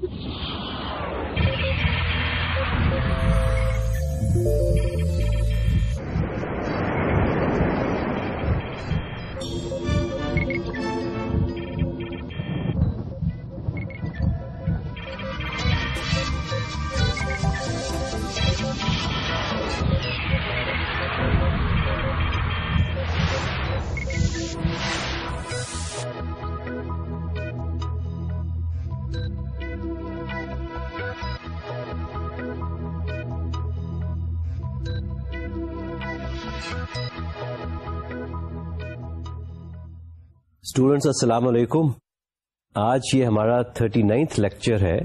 Thank you. Students السلام علیکم آج یہ ہمارا تھرٹی نائنتھ لیکچر ہے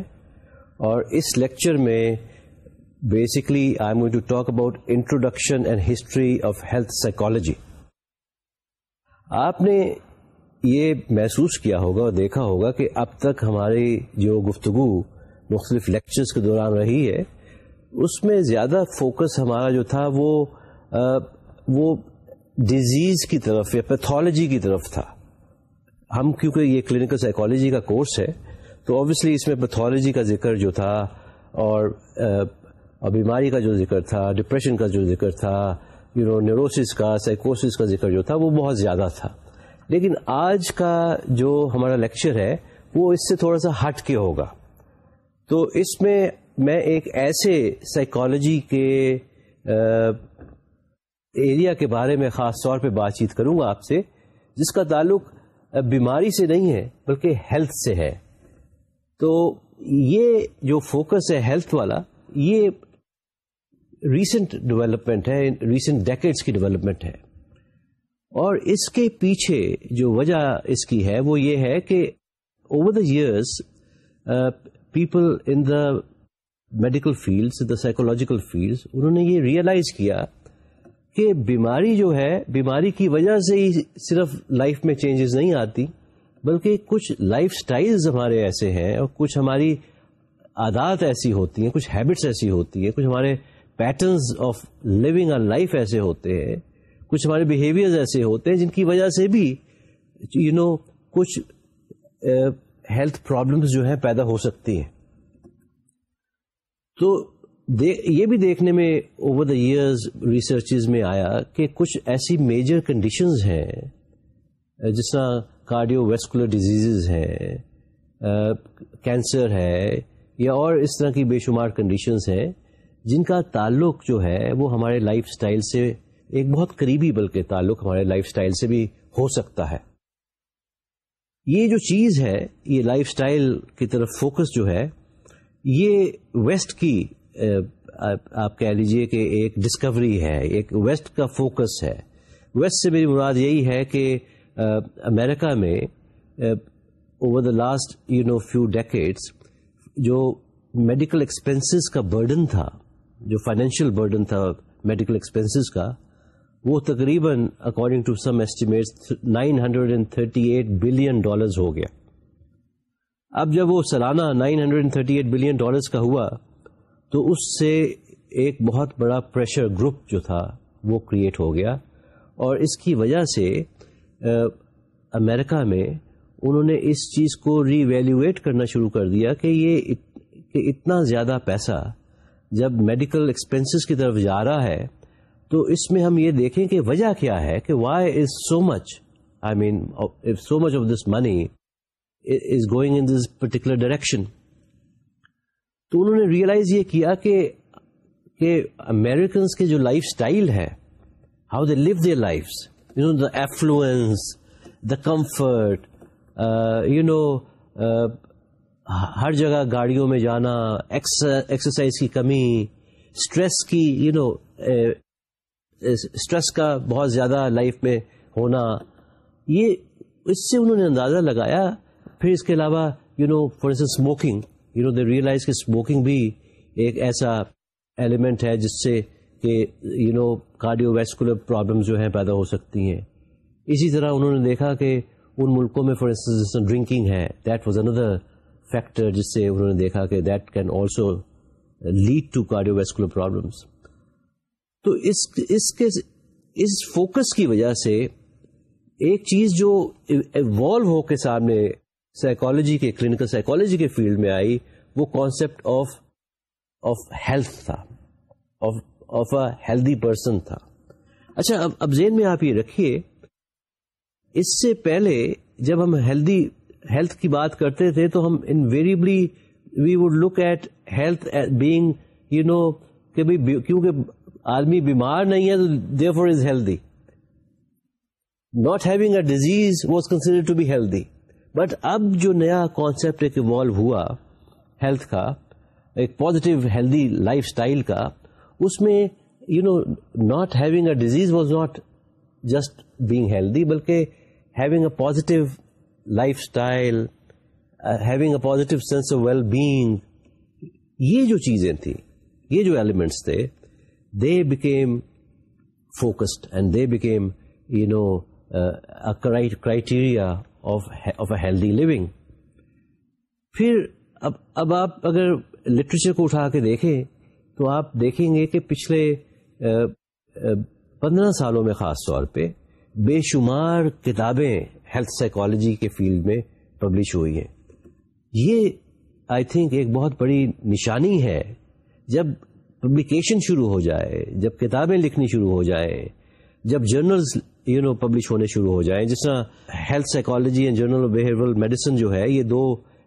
اور اس لیکچر میں basically I am to talk about introduction and history of health psychology آپ نے یہ محسوس کیا ہوگا اور دیکھا ہوگا کہ اب تک ہماری جو گفتگو مختلف لیکچرز کے دوران رہی ہے، اس میں زیادہ فوکس ہمارا جو تھا وہ وہ ڈیزیز کی طرف یا پیتھولوجی کی طرف تھا۔ ہم کیونکہ یہ کلینکل سائیکالوجی کا کورس ہے، تو آبویسلی اس میں پیتھولوجی کا ذکر جو تھا اور بیماری کا جو ذکر تھا ڈپریشن کا جو ذکر تھا یو نو نیوروسس کا سائیکوسس کا ذکر جو تھا، وہ بہت زیادہ تھا۔ لیکن آج کا جو ہمارا لیکچر ہے، وہ اس سے تھوڑا سا ہٹ کے ہوگا۔ تو اس میں میں ایک ایسے سائیکالوجی کے ایریا کے بارے میں خاص طور پہ بات چیت کروں گا آپ سے، جس کا تعلق بیماری سے نہیں ہے، بلکہ ہیلتھ سے ہے۔ تو یہ جو فوکس ہے ہیلتھ والا، یہ ریسنٹ ڈیولپمنٹ ہے ریسنٹ ڈیکٹس کی ڈیولپمنٹ ہے۔ اور اس کے پیچھے جو وجہ اس کی ہے، وہ یہ ہے کہ over the years people in the medical field the psychological field انہوں نے یہ ریئلائز کیا کہ بیماری جو ہے بیماری کی وجہ سے ہی صرف لائف میں چینجز نہیں آتی بلکہ کچھ لائف سٹائلز ہمارے ایسے ہیں اور کچھ ہماری عادات ایسی ہوتی ہیں کچھ ہیبٹس ایسی ہوتی ہیں کچھ ہمارے patterns of living on life ایسے ہوتے ہیں کچھ ہمارے بیہیویئر ایسے ہوتے ہیں جن کی وجہ سے بھی یو you نو know, کچھ ہیلتھ uh, پرابلمس جو ہیں پیدا ہو سکتی ہیں۔ تو یہ بھی دیکھنے میں اوور دا ایئرز ریسرچز میں آیا کہ کچھ ایسی میجر کنڈیشنز ہیں، جس طرح کارڈیو ویسکولر ڈیزیز ہیں کینسر ہے، یا اور اس طرح کی بے شمار کنڈیشنز ہیں، جن کا تعلق جو ہے وہ ہمارے لائف سٹائل سے ایک بہت قریبی بلکہ تعلق ہمارے لائف سٹائل سے بھی ہو سکتا ہے۔ یہ جو چیز ہے، یہ لائف سٹائل کی طرف فوکس جو ہے، یہ ویسٹ کی آپ کہہ لیجیے کہ ایک ڈسکوری ہے، ایک ویسٹ کا فوکس ہے۔ ویسٹ سے میری مراد یہی ہے کہ امریکہ میں over the last you know few decades جو میڈیکل ایکسپینسز کا برڈن تھا، جو فائنینشیل برڈن تھا میڈیکل ایکسپینسز کا، وہ تقریباً according to some estimate nine hundred and thirty eight billion dollars ہو گیا۔ اب جب وہ سالانہ nine hundred and thirty eight billion dollars کا ہوا تو اس سے ایک بہت بڑا پریشر گروپ جو تھا وہ کریٹ ہو گیا اور اس کی وجہ سے امریکہ میں انہوں نے اس چیز کو ری ویلیویٹ کرنا شروع کر دیا کہ یہ کہ اتنا زیادہ پیسہ جب میڈیکل ایکسپینسز کی طرف جا رہا ہے، تو اس میں ہم یہ دیکھیں کہ وجہ کیا ہے کہ why is so much I mean so much of this money is going in this particular direction تو انہوں نے ریئلائز یہ کیا کہ کہ امیریکنس کے جو لائف اسٹائل ہے how they live their life you know the affluence the comfort you know ہر جگہ گاڑیوں میں جانا ایکسرسائز کی کمی اسٹریس کی یو نو اسٹریس کا بہت زیادہ لائف میں ہونا، یہ اس سے انہوں نے اندازہ لگایا. پھر اس کے علاوہ you know for instance smoking you know they realize کہ اسموکنگ بھی ایک ایسا ایلیمنٹ ہے جس سے کہ you know cardiovascular problem جو ہیں پیدا ہو سکتی ہیں۔ اسی طرح انہوں نے دیکھا کہ ان ملکوں میں فار انسٹنس ڈرنکنگ ہے دیٹ واز اندر فیکٹر جس سے انہوں نے دیکھا کہ that can also lead to cardiovascular problems تو اس اس کے، اس فوکس کی وجہ سے ایک چیز جو ایوالو ہو کے سامنے سائیکالوجی کے کلینکل سائیکالوجی کے فیلڈ میں آئی وہ کانسیپٹ آف آف ہیلتھ تھا آف اے ہیلدی پرسن تھا اچھا اب اب زین میں آپ یہ رکھیے اس سے پہلے جب ہم ہیلدی ہیلتھ کی بات کرتے تھے تو ہم invariably we would look at health being you know کہ کیونکہ آدمی بیمار نہیں ہے تو therefore is healthy not having a disease was consider to be healthy but اب جو نیا کانسپٹ ایک ایوالو ہوا ہیلتھ کا، ایک پازیٹیو ہیلدی لائف اسٹائل کا، اس میں you know not having a disease was not just being healthy بلکہ having a positive lifestyle having a positive sense of well being یہ جو چیزیں تھیں، یہ جو ایلیمنٹس تھے they became focused and they became you know criteria of a healthy living پھر اب اب آپ اگر لٹریچر کو اٹھا کے دیکھیں تو آپ دیکھیں گے کہ پچھلے پندرہ سالوں میں خاص طور پہ بے شمار کتابیں ہیلتھ سائیکالوجی کے فیلڈ میں پبلش ہوئی ہیں۔ یہ آئی تھنک ایک بہت بڑی نشانی ہے۔ جب پبلیکیشن شروع ہو جائے، جب کتابیں لکھنی شروع ہو جائے جب جرنلز یو نو پبلش ہونے شروع ہو جائیں۔ جس طرح health psychology and journal behavioural medicine جو ہے، یہ دو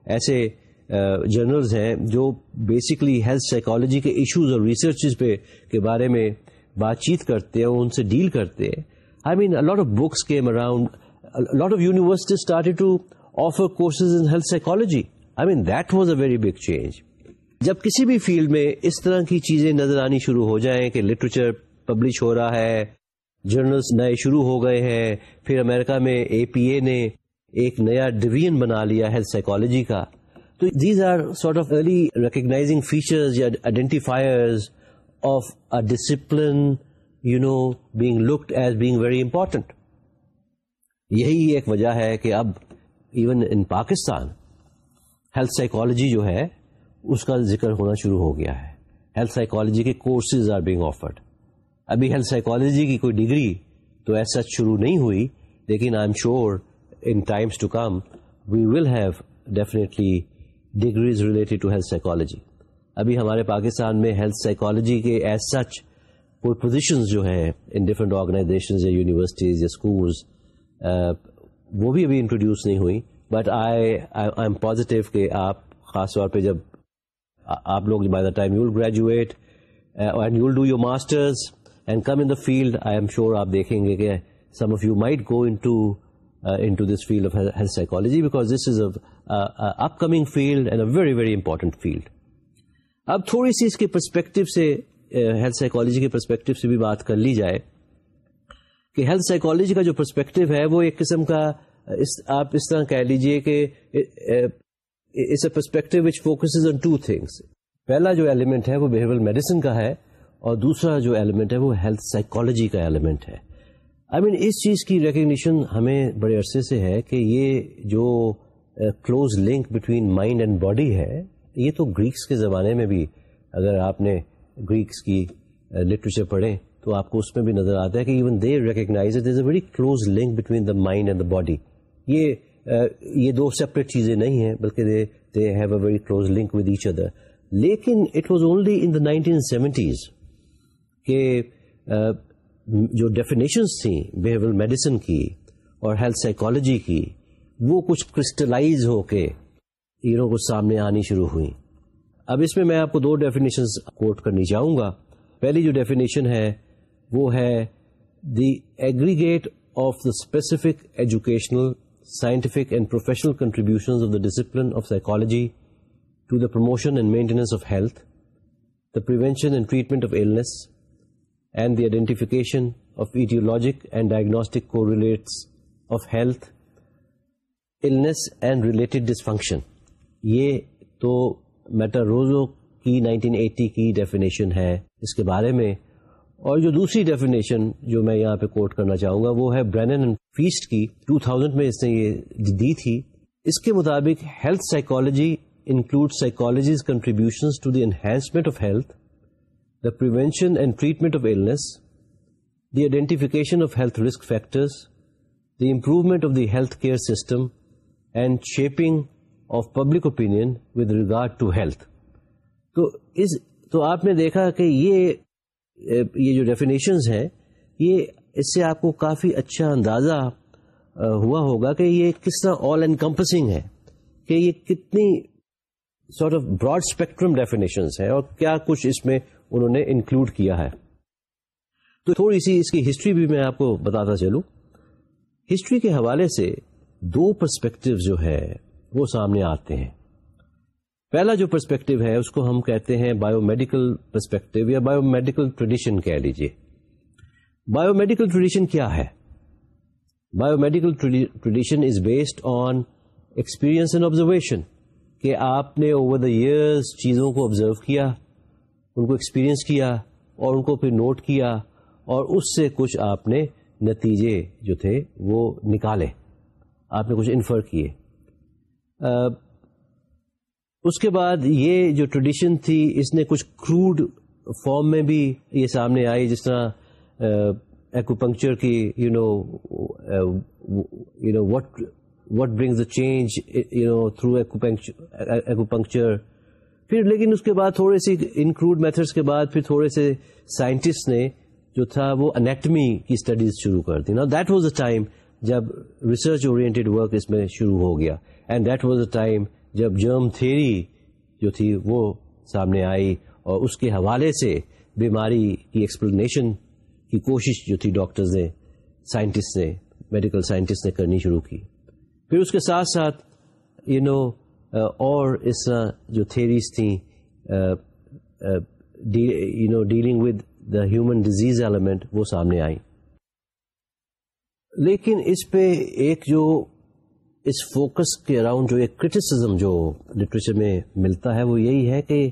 ایسے جرنلز ہیں جو بیسکلی ہیلتھ سائیکالوجی کے ایشوز اور ریسرچز پہ کے بارے میں بات چیت کرتے ہیں ان سے ڈیل کرتے ہیں۔ I mean lot of books came around lot of university start to offer courses in health psychology I mean that was a very big change جب کسی بھی فیلڈ میں اس طرح کی چیزیں نظر آنی شروع ہو جائیں کہ لٹریچر پبلش ہو رہا ہے جرنلس نئے شروع ہو گئے ہیں۔ پھر امریکہ میں اے پی اے نے ایک نیا ڈویژن بنا لیا ہیلتھ سائیکالوجی کا۔ تو these are sort of early recognizing features یا identifiers of a discipline you know being looked as being very important یہی ایک وجہ ہے کہ اب even in Pakistan health psychology جو ہے، اس کا ذکر ہونا شروع ہو گیا ہے۔ ہیلتھ سائیکالوجی کے کورسز آر بینگ آفرڈ ابھی ہیلتھ سائیکالوجی کی کوئی ڈگری تو ایسا شروع نہیں ہوئی، لیکن I'm sure in times to come we will have definitely degrees related to health psychology ابھی ہمارے پاکستان میں ہیلتھ سائیکالوجی کے ایز سچ کوئی پوزیشنز جو ہیں ان ڈفرنٹ آرگنائزیشنز یا یونیورسٹیز یا اسکولز وہ بھی ابھی انٹروڈیوس نہیں ہوئی۔ But I I am positive کہ آپ خاص طور پہ جب آپ لوگ by the time you will graduate and you will do your masters and come in the field I'm sure آپ دیکھیں گے کہ some of you might go into this field of health psychology because this is upcoming field and a very very important field اب تھوڑی سی اس کے perspective سے uh, ہیلتھ سائیکالوجی کے پرسپیکٹو سے بھی بات کر لی جائے کہ ہیلتھ سائیکالوجی کا جو پرسپیکٹو ہے وہ ایک قسم کا uh, آپ اس طرح کہہ لیجیے کہ it's a perspective which focus on two things پہلا جو ایلیمنٹ ہے وہ بہیویئر میڈیسن کا ہے اور دوسرا جو ایلیمنٹ ہے وہ ہیلتھ سائیکالوجی کا ایلیمنٹ ہے۔ آئی مین اس چیز کی ریکگنیشن ہمیں بڑے عرصے سے ہے کہ یہ جو close link between mind and body ہے یہ تو گریکس کے زمانے میں بھی اگر آپ نے گریکس کی uh, لٹریچر پڑھیں تو آپ کو اس میں بھی نظر آتا ہے کہ even they recognize it is a very close link between the mind and the body یہ uh, یہ دو سیپریٹ چیزیں نہیں ہیں بلکہ they they have a very close link with each other لیکن it was only in the nineteen seventies کہ جو ڈیفینیشنس تھیں بہیور میڈیسن کی اور ہیلتھ سائیکالوجی کی، وہ کچھ کرسٹلائز ہو کے ایروں کو سامنے آنی شروع ہوئی اب اس میں میں آپ کو دو ڈیفینیشن کوٹ کرنی چاہوں گا۔ پہلی جو ڈیفینیشن ہے، وہ ہے the aggregate of the specific educational scientific and professional contribution of the discipline of psychology to the promotion and maintenance of health the prevention and treatment of illness and the identification of etiologic and diagnostic correlates of health illness and related dysfunction یہ تو میٹاروزو کی 1980 کی definition ہے اس کے بارے میں اور جو دوسری ڈیفینیشن جو میں یہاں پہ کوٹ کرنا چاہوں گا وہ ہے برینن فیسٹ کی 2000 میں اس نے یہ دی تھی اس کے مطابق health psychology include psychology's contribution to the enhancement of health the prevention and treatment of illness, the identification of health risk factors, the improvement of the healthcare system, and shaping of public opinion with regard to health. تو اس تو آپ نے دیکھا کہ یہ یہ جو definitions ہیں یہ اس سے آپ کو کافی اچھا اندازہ ہوا ہوگا کہ یہ کس طرح آل انکمپسنگ ہے کہ یہ کتنی sort of broad spectrum definitions ہیں اور کیا کچھ اس میں انہوں نے انکلوڈ کیا ہے۔ تو تھوڑی سی اس کی ہسٹری بھی میں آپ کو بتاتا چلوں۔ ہسٹری کے حوالے سے دو پرسپیکٹو جو ہے وہ سامنے آتے ہیں۔ پہلا جو پرسپیکٹو ہے اس کو ہم کہتے ہیں بایو میڈیکل پرسپیکٹو یا بایو میڈیکل ٹریڈیشن کہہ لیجیے بایو میڈیکل ٹریڈیشن کیا ہے؟ Biomedical tradition is based on experience and observation کہ آپ نے اوور دا ایئرس چیزوں کو آبزرو کیا۔ ان کو ایکسپیرئنس کیا اور ان کو پھر نوٹ کیا اور اس سے کچھ آپ نے نتیجے جو تھے وہ نکالے۔ آپ نے کچھ انفر کیے۔ اس کے بعد یہ جو ٹریڈیشن تھی، اس نے کچھ کروڈ فارم میں بھی یہ سامنے آئی، جس طرح ایکوپنکچر کی you know you know what what brings the change you know through acupuncture پھر لیکن اس کے بعد تھوڑے سی انکلوڈ میتھڈس کے بعد پھر تھوڑے سے سائنٹسٹ نے جو تھا وہ انیٹمی کی اسٹڈیز شروع کر دی. نا دیٹ واز اے ٹائم جب ریسرچ اورینٹیڈ ورک اس میں شروع ہو گیا. And that was a time جب جرم تھیری جو تھی وہ سامنے آئی اور اس کے حوالے سے بیماری کی ایکسپلینیشن کی کوشش جو تھی ڈاکٹرز نے سائنٹسٹ نے میڈیکل سائنٹسٹ نے کرنی شروع کی. پھر اس کے ساتھ ساتھ یو نو اور اس طرح جو تھیریز تھیں you know dealing with the human disease element وہ سامنے آئیں۔ لیکن اس پہ ایک جو اس فوکس کے اراؤنڈ جو ایک کرٹیسزم جو لٹریچر میں ملتا ہے، وہ یہی ہے کہ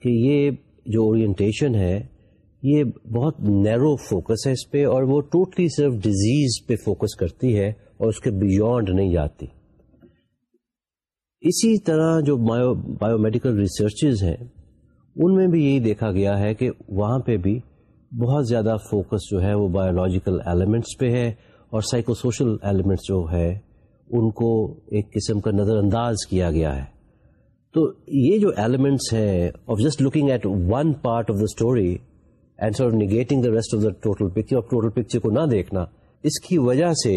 کہ یہ جو اورینٹیشن ہے، یہ بہت نیرو فوکس ہے اس پہ اور وہ ٹوٹلی صرف ڈیزیز پہ فوکس کرتی ہے اور اس کے بیونڈ نہیں جاتی۔ اسی طرح جو بایو میڈیکل ریسرچز ہیں، ان میں بھی یہی دیکھا گیا ہے کہ وہاں پہ بھی بہت زیادہ فوکس جو ہے وہ بایولوجیکل ایلیمنٹس پہ ہے اور سائیکو سوشل ایلیمنٹس جو ہے، ان کو ایک قسم کا نظر انداز کیا گیا ہے۔ تو یہ جو ایلیمنٹس ہیں of just looking at one part of the story and so negating the rest of the total picture of total picture کو نہ دیکھنا، اس کی وجہ سے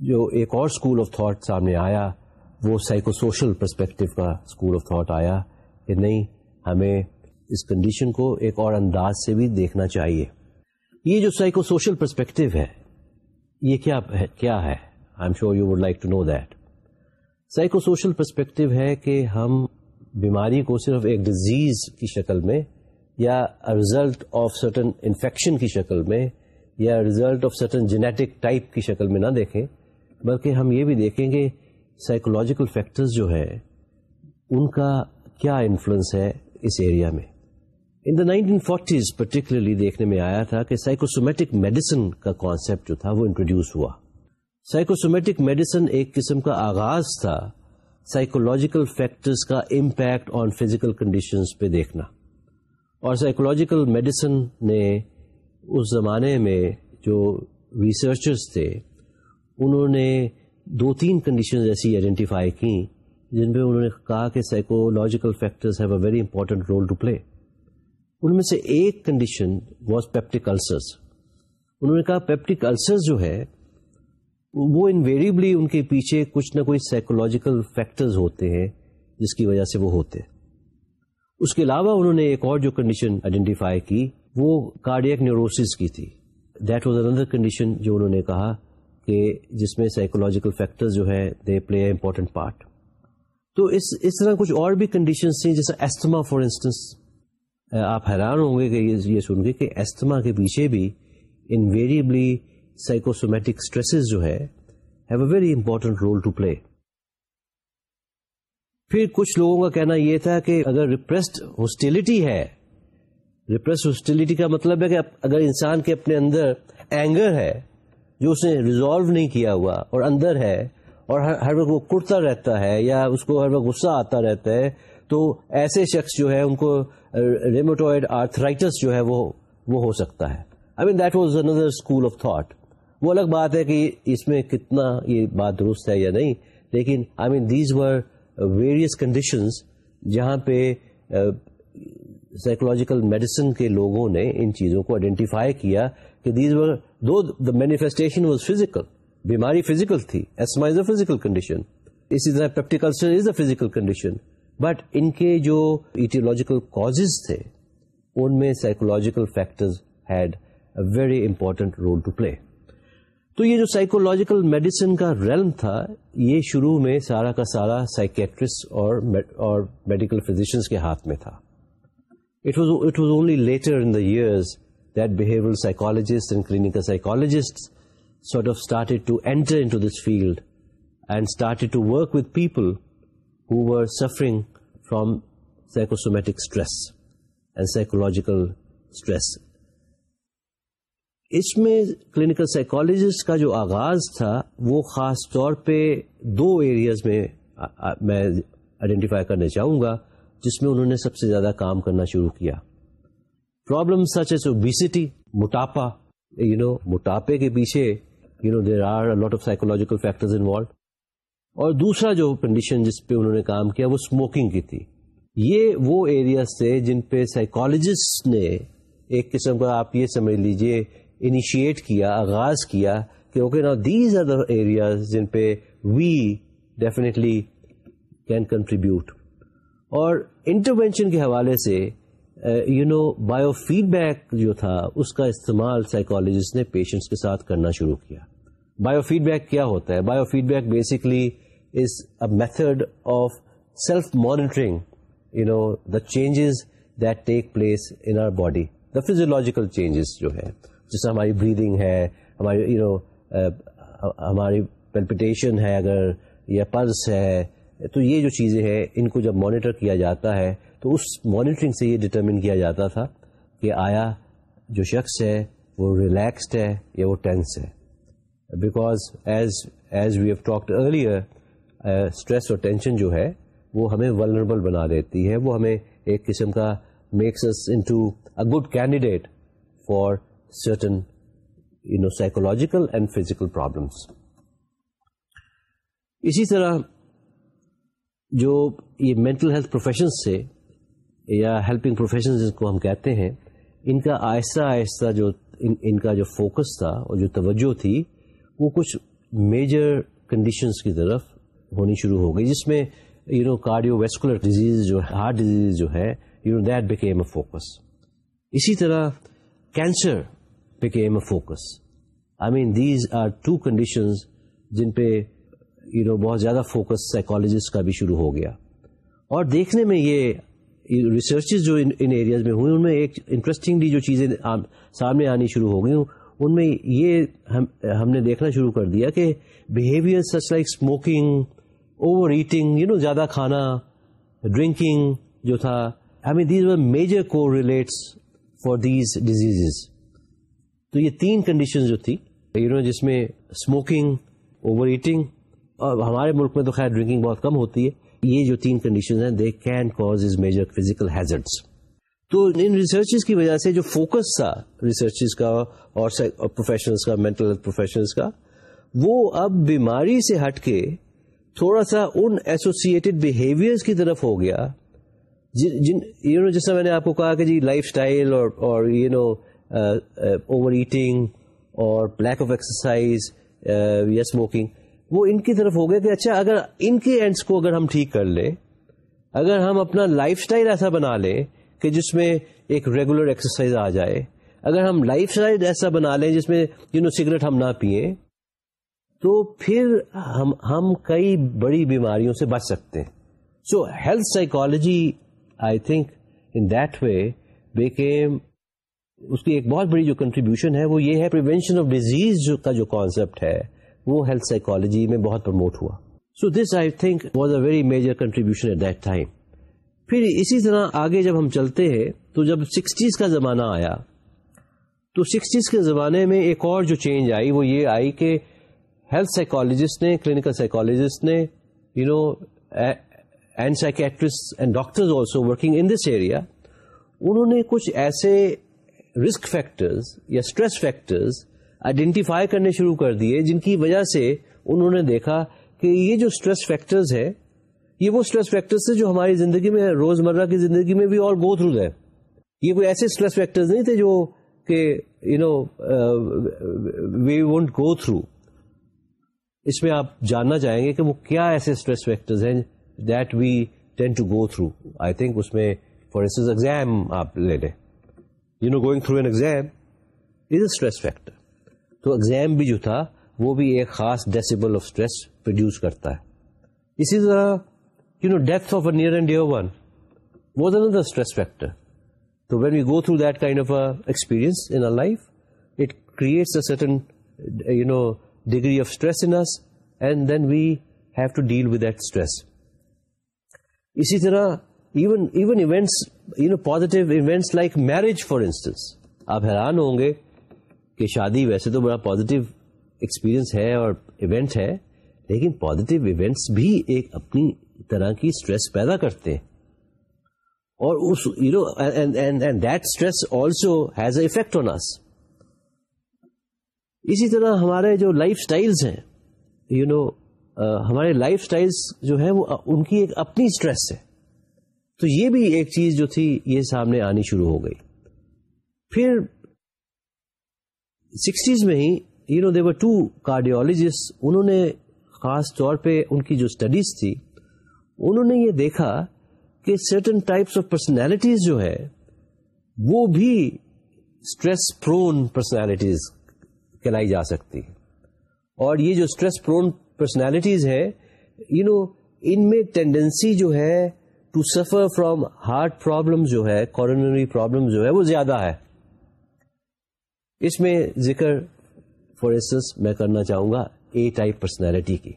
جو ایک اور اسکول آف تھاٹ سامنے آیا وہ سائیکو سوشل پرسپیکٹو کا اسکول آف تھاٹ آیا کہ نہیں، ہمیں اس کنڈیشن کو ایک اور انداز سے بھی دیکھنا چاہیے۔ یہ جو سائیکو سوشل پرسپیکٹو ہے، یہ کیا ہے کیا ہے؟ I'm sure you would like to know that psychosocial perspective ہے کہ ہم بیماری کو صرف ایک ڈیزیز کی شکل میں یا ریزلٹ آف سرٹن انفیکشن کی شکل میں یا result of certain genetic type کی شکل میں نہ دیکھیں، بلکہ ہم یہ بھی دیکھیں گے سائیکولوجیکل فیکٹرز جو ہے ان کا کیا انفلوئنس ہے اس ایریا میں؟ In the nineteen forties particularly دیکھنے میں آیا تھا کہ سائیکوسومیٹک میڈیسن کا کانسیپٹ جو تھا وہ انٹروڈیوس ہوا۔ سائیکوسومیٹک میڈیسن ایک قسم کا آغاز تھا سائیکولوجیکل فیکٹرز کا امپیکٹ آن فزیکل کنڈیشنز پہ دیکھنا۔ اور سائیکولوجیکل میڈیسن نے اس زمانے میں جو ریسرچرز تھے، انہوں نے دو تین کنڈیشن ایسی آئیڈینٹیفائی کی جن پہ انہوں نے کہا کہ psychological factors have a very important role to play ان میں سے ایک کنڈیشن واز پیپٹک السرز انہوں نے کہا پیپٹک السرز جو ہے، وہ انویریبلی ان کے پیچھے کچھ نہ کوئی سائیکولوجیکل فیکٹرز ہوتے ہیں، جس کی وجہ سے وہ ہوتے. اس کے علاوہ انہوں نے ایک اور جو کنڈیشن آئیڈینٹیفائی کی، وہ کارڈیک نیوروسس کی تھی. دیٹ واز اندر کنڈیشن جو انہوں نے کہا کہ جس میں سائیکولوجیکل فیکٹر جو ہے دے پلے اے امپورٹنٹ پارٹ تو اس اس طرح کچھ اور بھی کنڈیشنس تھیں جیسے ایستما فار انسٹنس آپ حیران ہوں گے کہ یہ سن کے کہ ایستما کے پیچھے بھی انویریبلی سائیکوسومیٹک اسٹریسز جو ہے have a very important role to play پھر کچھ لوگوں کا کہنا یہ تھا کہ اگر ریپریسڈ ہاسٹیلٹی ہے ریپریسڈ ہاسٹیلٹی کا مطلب ہے کہ اگر انسان کے اپنے اندر اینگر ہے جو اس نے ریزالو نہیں کیا ہوا اور اندر ہے اور ہر وقت وہ کرتا رہتا ہے یا اس کو ہر وقت غصہ آتا رہتا ہے، تو ایسے شخص جو ہے، ان کو ریموٹوئڈ آرتھرائٹس جو ہے، وہ وہ ہو سکتا ہے۔ I mean that was another school of thought وہ الگ بات ہے کہ اس میں کتنا یہ بات درست ہے یا نہیں، لیکن I mean these were various conditions جہاں پہ uh, سائیکولوجیکل میڈیسن کے لوگوں نے ان چیزوں کو آئیڈینٹیفائی کیا کہ these were though the manifestation was physical بیماری فزیکل تھی asthma is a physical condition اسی طرح peptic ulcer is a physical condition but ان کے جو ایٹیولوجیکل کاز تھے ان میں psychological factor had a very important role to play تو یہ جو سائیکولوجیکل میڈیسن کا ریلم تھا یہ شروع میں سارا کا سارا سائکیٹرسٹ اور میڈیکل فزیشنس کے ہاتھ میں تھا. It was only later in the years that behaviour psychologist and clinical psychologist sort of started to enter into this field and started to work with people who were suffering from psychosomatic stress and psychological stress. اس میں clinical psychologist کا جو آغاز تھا، وہ خاص طور پہ دو ایریاز میں میں آئیڈینٹیفائی کرنا چاہوں گا، جس میں انہوں نے سب سے زیادہ کام کرنا شروع کیا پرابلم سچ ایز اوبیسٹی موٹاپا یو نو موٹاپے کے پیچھے you know there are lot of psychological factor involved اور دوسرا جو کنڈیشن جس پہ انہوں نے کام کیا وہ اسموکنگ کی تھی۔ یہ وہ ایریاز تھے جن پہ سائیکولوجسٹ نے ایک قسم کا آپ یہ سمجھ لیجیے انیشیٹ کیا، آغاز کیا کہ اوکے نا دیز آر دا ایریاز جن پہ وی ڈیفینیٹلی کین کنٹریبیوٹ اور انٹروینشن کے حوالے سے you know biofeedback جو تھا، اس کا استعمال سائیکولوجسٹ نے پیشنٹس کے ساتھ کرنا شروع کیا۔ بایو فیڈ بیک کیا ہوتا ہے؟ Biofeedback basically is a method of self monitoring you know the changes that take place in our body the physiological changes جو ہے جیسے ہماری بریدنگ ہے، ہماری یو نو uh, ہماری پلپٹیشن ہے اگر، یا پلس ہے، تو یہ جو چیزیں ہیں، ان کو جب مانیٹر کیا جاتا ہے تو اس مانیٹرنگ سے یہ ڈٹرمن کیا جاتا تھا کہ آیا جو شخص ہے وہ ریلیکسڈ ہے یا وہ ٹینس ہے. Because as as we have talked earlier stress اور ٹینشن جو ہے، وہ ہمیں ولنربل بنا دیتی ہے. وہ ہمیں ایک قسم کا makes into a good candidate for certain you know psychological and physical problems اسی طرح جو یہ مینٹل ہیلتھ پروفیشنس سے یا ہیلپنگ پروفیشن جن کو ہم کہتے ہیں ان کا آہستہ آہستہ جو ان ان کا جو فوکس تھا اور جو توجہ تھی وہ کچھ میجر کنڈیشنس کی طرف ہونی شروع ہو گئی جس میں you know cardiovascular disease جو ہارٹ ڈیزیز جو ہے you know that became a focus اسی طرح cancer became a focus. I mean, these are two conditions جن پہ یو نو بہت زیادہ فوکس سائیکالوجسٹ کا بھی شروع ہو گیا اور دیکھنے میں یہ ریسرچز جو ان ایریاز میں ہوئی ان میں ایک انٹرسٹنگلی جو چیزیں سامنے آنی شروع ہو گئی ان میں یہ ہم نے دیکھنا شروع کر دیا کہ behaviour such like smoking overeating you know زیادہ کھانا ڈرنکنگ جو تھا I mean these major correlates for these diseases تو یہ تین کنڈیشن جو تھی یو نو جس میں اسموکنگ اوور ایٹنگ اور ہمارے ملک میں تو خیر ڈرنکنگ بہت کم ہوتی ہے۔ یہ جو تین کنڈیشن ہیں they can cause as major physical hazards تو ان ریسرچ کی وجہ سے جو فوکس تھا ریسرچ کا اور پروفیشنلس کا مینٹل ہیلتھ پروفیشنلس کا، وہ اب بیماری سے ہٹ کے تھوڑا سا ان ایسوسیٹڈ بہیویئر کی طرف ہو گیا۔ جن یو نو جیسا میں نے آپ کو کہا کہ جی لائف اسٹائل اور یو نو اوور ایٹنگ اور بلیک آف ایکسرسائز یا اسموکنگ وہ ان کی طرف ہو گیا کہ اچھا اگر ان کے اینڈس کو اگر ہم ٹھیک کر لیں، اگر ہم اپنا لائف اسٹائل ایسا بنا لیں کہ جس میں ایک ریگولر ایکسرسائز آ جائے، اگر ہم لائف اسٹائل ایسا بنا لیں جس میں یو نو سگریٹ ہم نہ پیئیں، تو پھر ہم ہم کئی بڑی بیماریوں سے بچ سکتے ہیں۔ So health psychology I think in that way became اس کی ایک بہت بڑی جو کنٹریبیوشن ہے، وہ یہ ہے پریونشن آف ڈیزیز کا جو کانسیپٹ ہے۔ وہ ہیلتھ سائیکالوجی میں بہت پروموٹ ہوا۔ So this I think was a very major contribution at that time پھر اسی طرح آگے جب ہم چلتے ہیں، تو جب سکسٹیز کا زمانہ آیا، تو سکسٹیز کے زمانے میں ایک اور جو چینج آئی، وہ یہ آئی کہ ہیلتھ سائیکالوجسٹ نے کلینکل سائیکالوجسٹ نے you know and psychiatrist and doctor also working in this area انہوں نے کچھ ایسے رسک فیکٹرز یا اسٹریس فیکٹرز آئیڈینٹیفائی کرنے شروع کر دیے، جن کی وجہ سے انہوں نے دیکھا کہ یہ جو اسٹریس فیکٹرز ہے یہ وہ اسٹریس فیکٹرز جو ہماری زندگی میں روز مرہ کی زندگی میں بھی اور گو تھرو ہے یہ کوئی ایسے اسٹریس فیکٹر نہیں تھے جو کہ you know we won't go through اس میں آپ جاننا چاہیں گے کہ وہ کیا ایسے اسٹریس فیکٹر ہیں that we tend to go through I think اس میں فار انسٹنس ایگزام آپ لے لیں. You know going through an exam is a stress factor تو ایگزام بھی جو تھا، وہ بھی ایک خاص ڈیسیبل آف اسٹریس پروڈیوس کرتا ہے۔ اسی طرح you know death of a near and dear one was another stress factor تو when you go through that kind of experience in life it creates a certain you know degree of stress in and then we have to deal with that stress اسی طرح even even events you know positive events like marriage for instance آپ حیران ہوں گے کہ شادی ویسے تو بڑا پازیٹیو ایکسپیرئنس ہے اور ایونٹ ہے لیکن پازیٹیو ایونٹس بھی ایک اپنی طرح کی اسٹریس پیدا کرتے ہیں۔ اور اس you know and that stress also has a effect on اس اسی طرح ہمارے جو لائف اسٹائلس ہیں you you know know, uh, ہمارے لائف اسٹائلس جو ہے وہ ان کی ایک اپنی اسٹریس ہے۔ تو یہ بھی ایک چیز جو تھی یہ سامنے آنی شروع ہو گئی۔ پھر سکسٹیز میں ہی you know there were two cardiologists انہوں نے خاص طور پہ ان کی جو اسٹڈیز تھی، انہوں نے یہ دیکھا کہ سرٹن ٹائپس آف پرسنالٹیز جو ہے وہ بھی اسٹریس پرون پرسنالٹیز کہلائی جا سکتی اور یہ جو اسٹریس پرون پرسنالٹیز ہے یو نو ان میں ٹینڈنسی جو ہے to suffer from heart problem جو ہے کورنری پرابلم جو ہے وہ زیادہ ہے اس میں ذکر فار انسٹنس میں کرنا چاہوں گا اے ٹائپ پرسنالٹی کی۔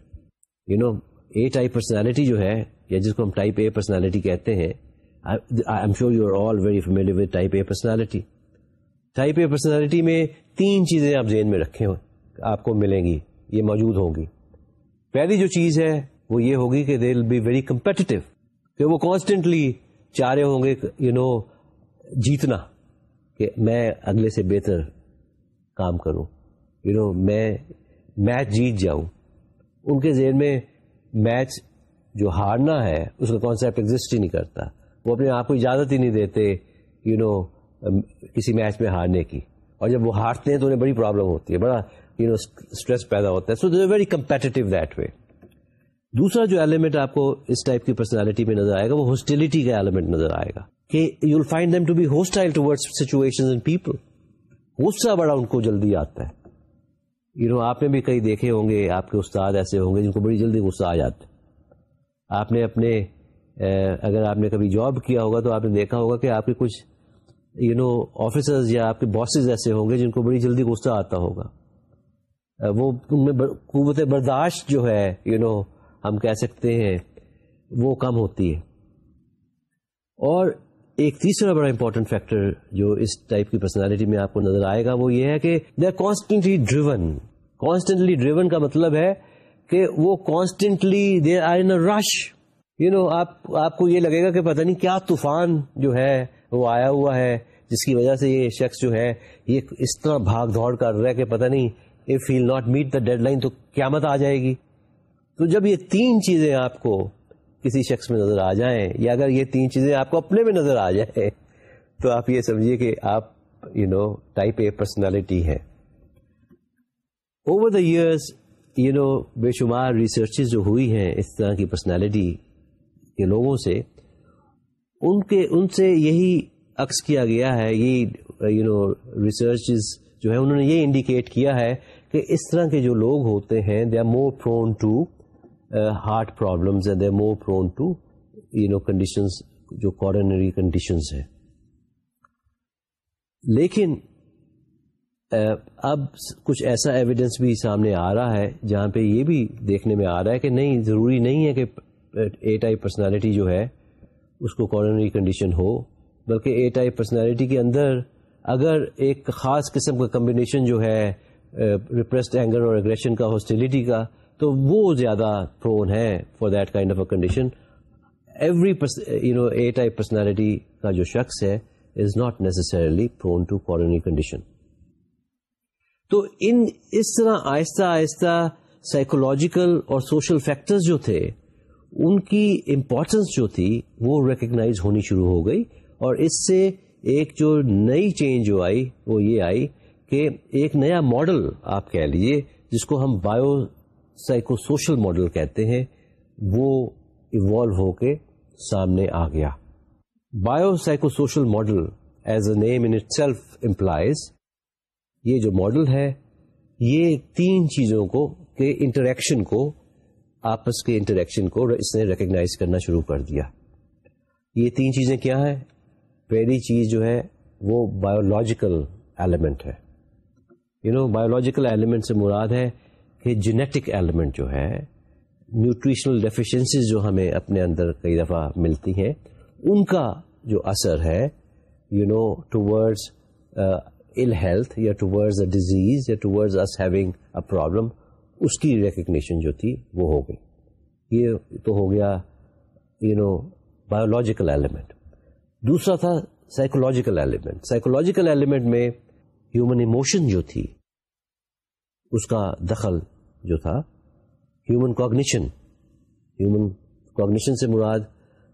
You know A type personality جو ہے، یا جس کو ہم ٹائپ اے پرسنالٹی کہتے ہیں I'm sure you are all very familiar with type A personality type A personality میں تین چیزیں آپ ذہن میں رکھے ہو آپ کو ملیں گی، یہ موجود ہوں گی۔ پہلی جو چیز ہے، وہ یہ ہوگی کہ they will be very competitive کہ وہ کانسٹینٹلی چاہ رہے ہوں گے یو نو جیتنا، کہ میں اگلے سے بہتر کام کروں۔ یو نو میں میچ جیت جاؤں۔ ان کے ذہن میں میچ جو ہارنا ہے، اس کا کانسیپٹ ایگزٹ ہی نہیں کرتا۔ وہ اپنے آپ کو اجازت ہی نہیں دیتے یو نو کسی میچ میں ہارنے کی۔ اور جب وہ ہارتے ہیں تو انہیں بڑی پرابلم ہوتی ہے، بڑا یو نو اسٹریس پیدا ہوتا ہے۔ So they very competitive that way دوسرا جو ایلیمنٹ آپ کو اس ٹائپ کی پرسنالٹی میں نظر آئے گا، وہ ہاسٹیلٹی کا ایلیمنٹ نظر آئے گا۔ کہ you will find them to be hostile to situation people غصہ بڑا ان کو جلدی آتا ہے۔ یو نو آپ نے بھی کئی دیکھے ہوں گے، آپ کے استاد ایسے ہوں گے جن کو بڑی جلدی غصہ آ جاتا ہے۔ آپ نے اپنے اگر آپ نے کبھی جاب کیا ہوگا تو آپ نے دیکھا ہوگا کہ آپ کے کچھ یو نو آفیسرز یا آپ کے باسز ایسے ہوں گے جن کو بڑی جلدی غصہ آتا ہوگا۔ وہ ان میں قوت برداشت جو ہے یو نو ہم کہہ سکتے ہیں، وہ کم ہوتی ہے۔ اور ایک تیسرا بڑا امپورٹنٹ فیکٹر جو اس ٹائپ کی پرسنالٹی میں آپ کو نظر آئے گا وہ یہ ہے کہ they are constantly driven constantly driven کا مطلب ہے کہ وہ constantly they are in rush you know آپ آپ کو یہ لگے گا کہ پتہ نہیں کیا طوفان جو ہے وہ آیا ہوا ہے، جس کی وجہ سے یہ شخص جو ہے یہ اس طرح بھاگ دوڑ کر رہا ہے کہ پتہ نہیں if he'll not meet the deadline تو قیامت آ جائے گی۔ تو جب یہ تین چیزیں آپ کو کسی شخص میں نظر آ جائیں یا اگر یہ تین چیزیں آپ کو اپنے میں نظر آ جائیں، تو آپ یہ سمجھیے کہ آپ you know type A personality ہے over the years you know بے شمار ریسرچز جو ہوئی ہیں اس طرح کی پرسنالٹی کے لوگوں سے، ان کے، ان سے یہی عکس کیا گیا ہے یہ یو نو ریسرچز جو ہے انہوں نے یہ انڈیکیٹ کیا ہے کہ اس طرح کے جو لوگ ہوتے ہیں they are more prone to heart problems they more prone to you know conditions جو کارنری کنڈیشنز ہیں. لیکن اب کچھ ایسا ایویڈینس بھی سامنے آ رہا ہے جہاں پہ یہ بھی دیکھنے میں آ رہا ہے کہ نہیں، ضروری نہیں ہے کہ اے ٹائپ پرسنالٹی جو ہے، اس کو کارنری کنڈیشن ہو، بلکہ اے ٹائپ پرسنالٹی کے اندر اگر ایک خاص قسم کا کمبینیشن جو ہے ریپریسڈ اینگر اور اگریشن کا ہاسٹیلٹی کا تو وہ زیادہ پرون ہے for that kind of a condition every you know A type personality کا جو شخص ہے is not necessarily prone to coronary condition تو ان اس طرح آہستہ آہستہ سائیکولوجیکل اور سوشل فیکٹرز جو تھے، ان کی امپورٹنس جو تھی، وہ ریکگنائز ہونی شروع ہو گئی اور اس سے ایک جو نئی چینج جو آئی، وہ یہ آئی کہ ایک نیا ماڈل آپ کہہ لیجیے جس کو ہم بایو سائیکو سوشل ماڈل کہتے ہیں، وہ ایوالو ہو کے سامنے آ گیا۔ Bio psycho social model as a name in self implies یہ جو ماڈل ہے، یہ تین چیزوں کو، کے انٹریکشن کو، آپس کے انٹریکشن کو اس نے ریکگنائز کرنا شروع کر دیا۔ یہ تین چیزیں کیا ہیں؟ پہلی چیز جو ہے، وہ بایولوجیکل ایلیمنٹ ہے۔ یو نو بایولوجیکل ایلیمنٹ سے مراد ہے کہ جینیٹک ایلیمنٹ جو ہے نیوٹریشنل ڈیفیشنسیز جو ہمیں اپنے اندر کئی دفعہ ملتی ہیں، ان کا جو اثر ہے you know towards ill health یا ٹوورڈز اے ڈیزیز یا towards us having a problem اس کی ریکگنیشن جو تھی، وہ ہو گئی۔ یہ تو ہو گیا یو نو بایولوجیکل ایلیمنٹ دوسرا تھا سائیکولوجیکل ایلیمنٹ سائیکولوجیکل ایلیمنٹ میں ہیومن ایموشن جو تھی، اس کا دخل جو تھا ہیومن کوگنیشن ہیومن کوگنیشن سے مراد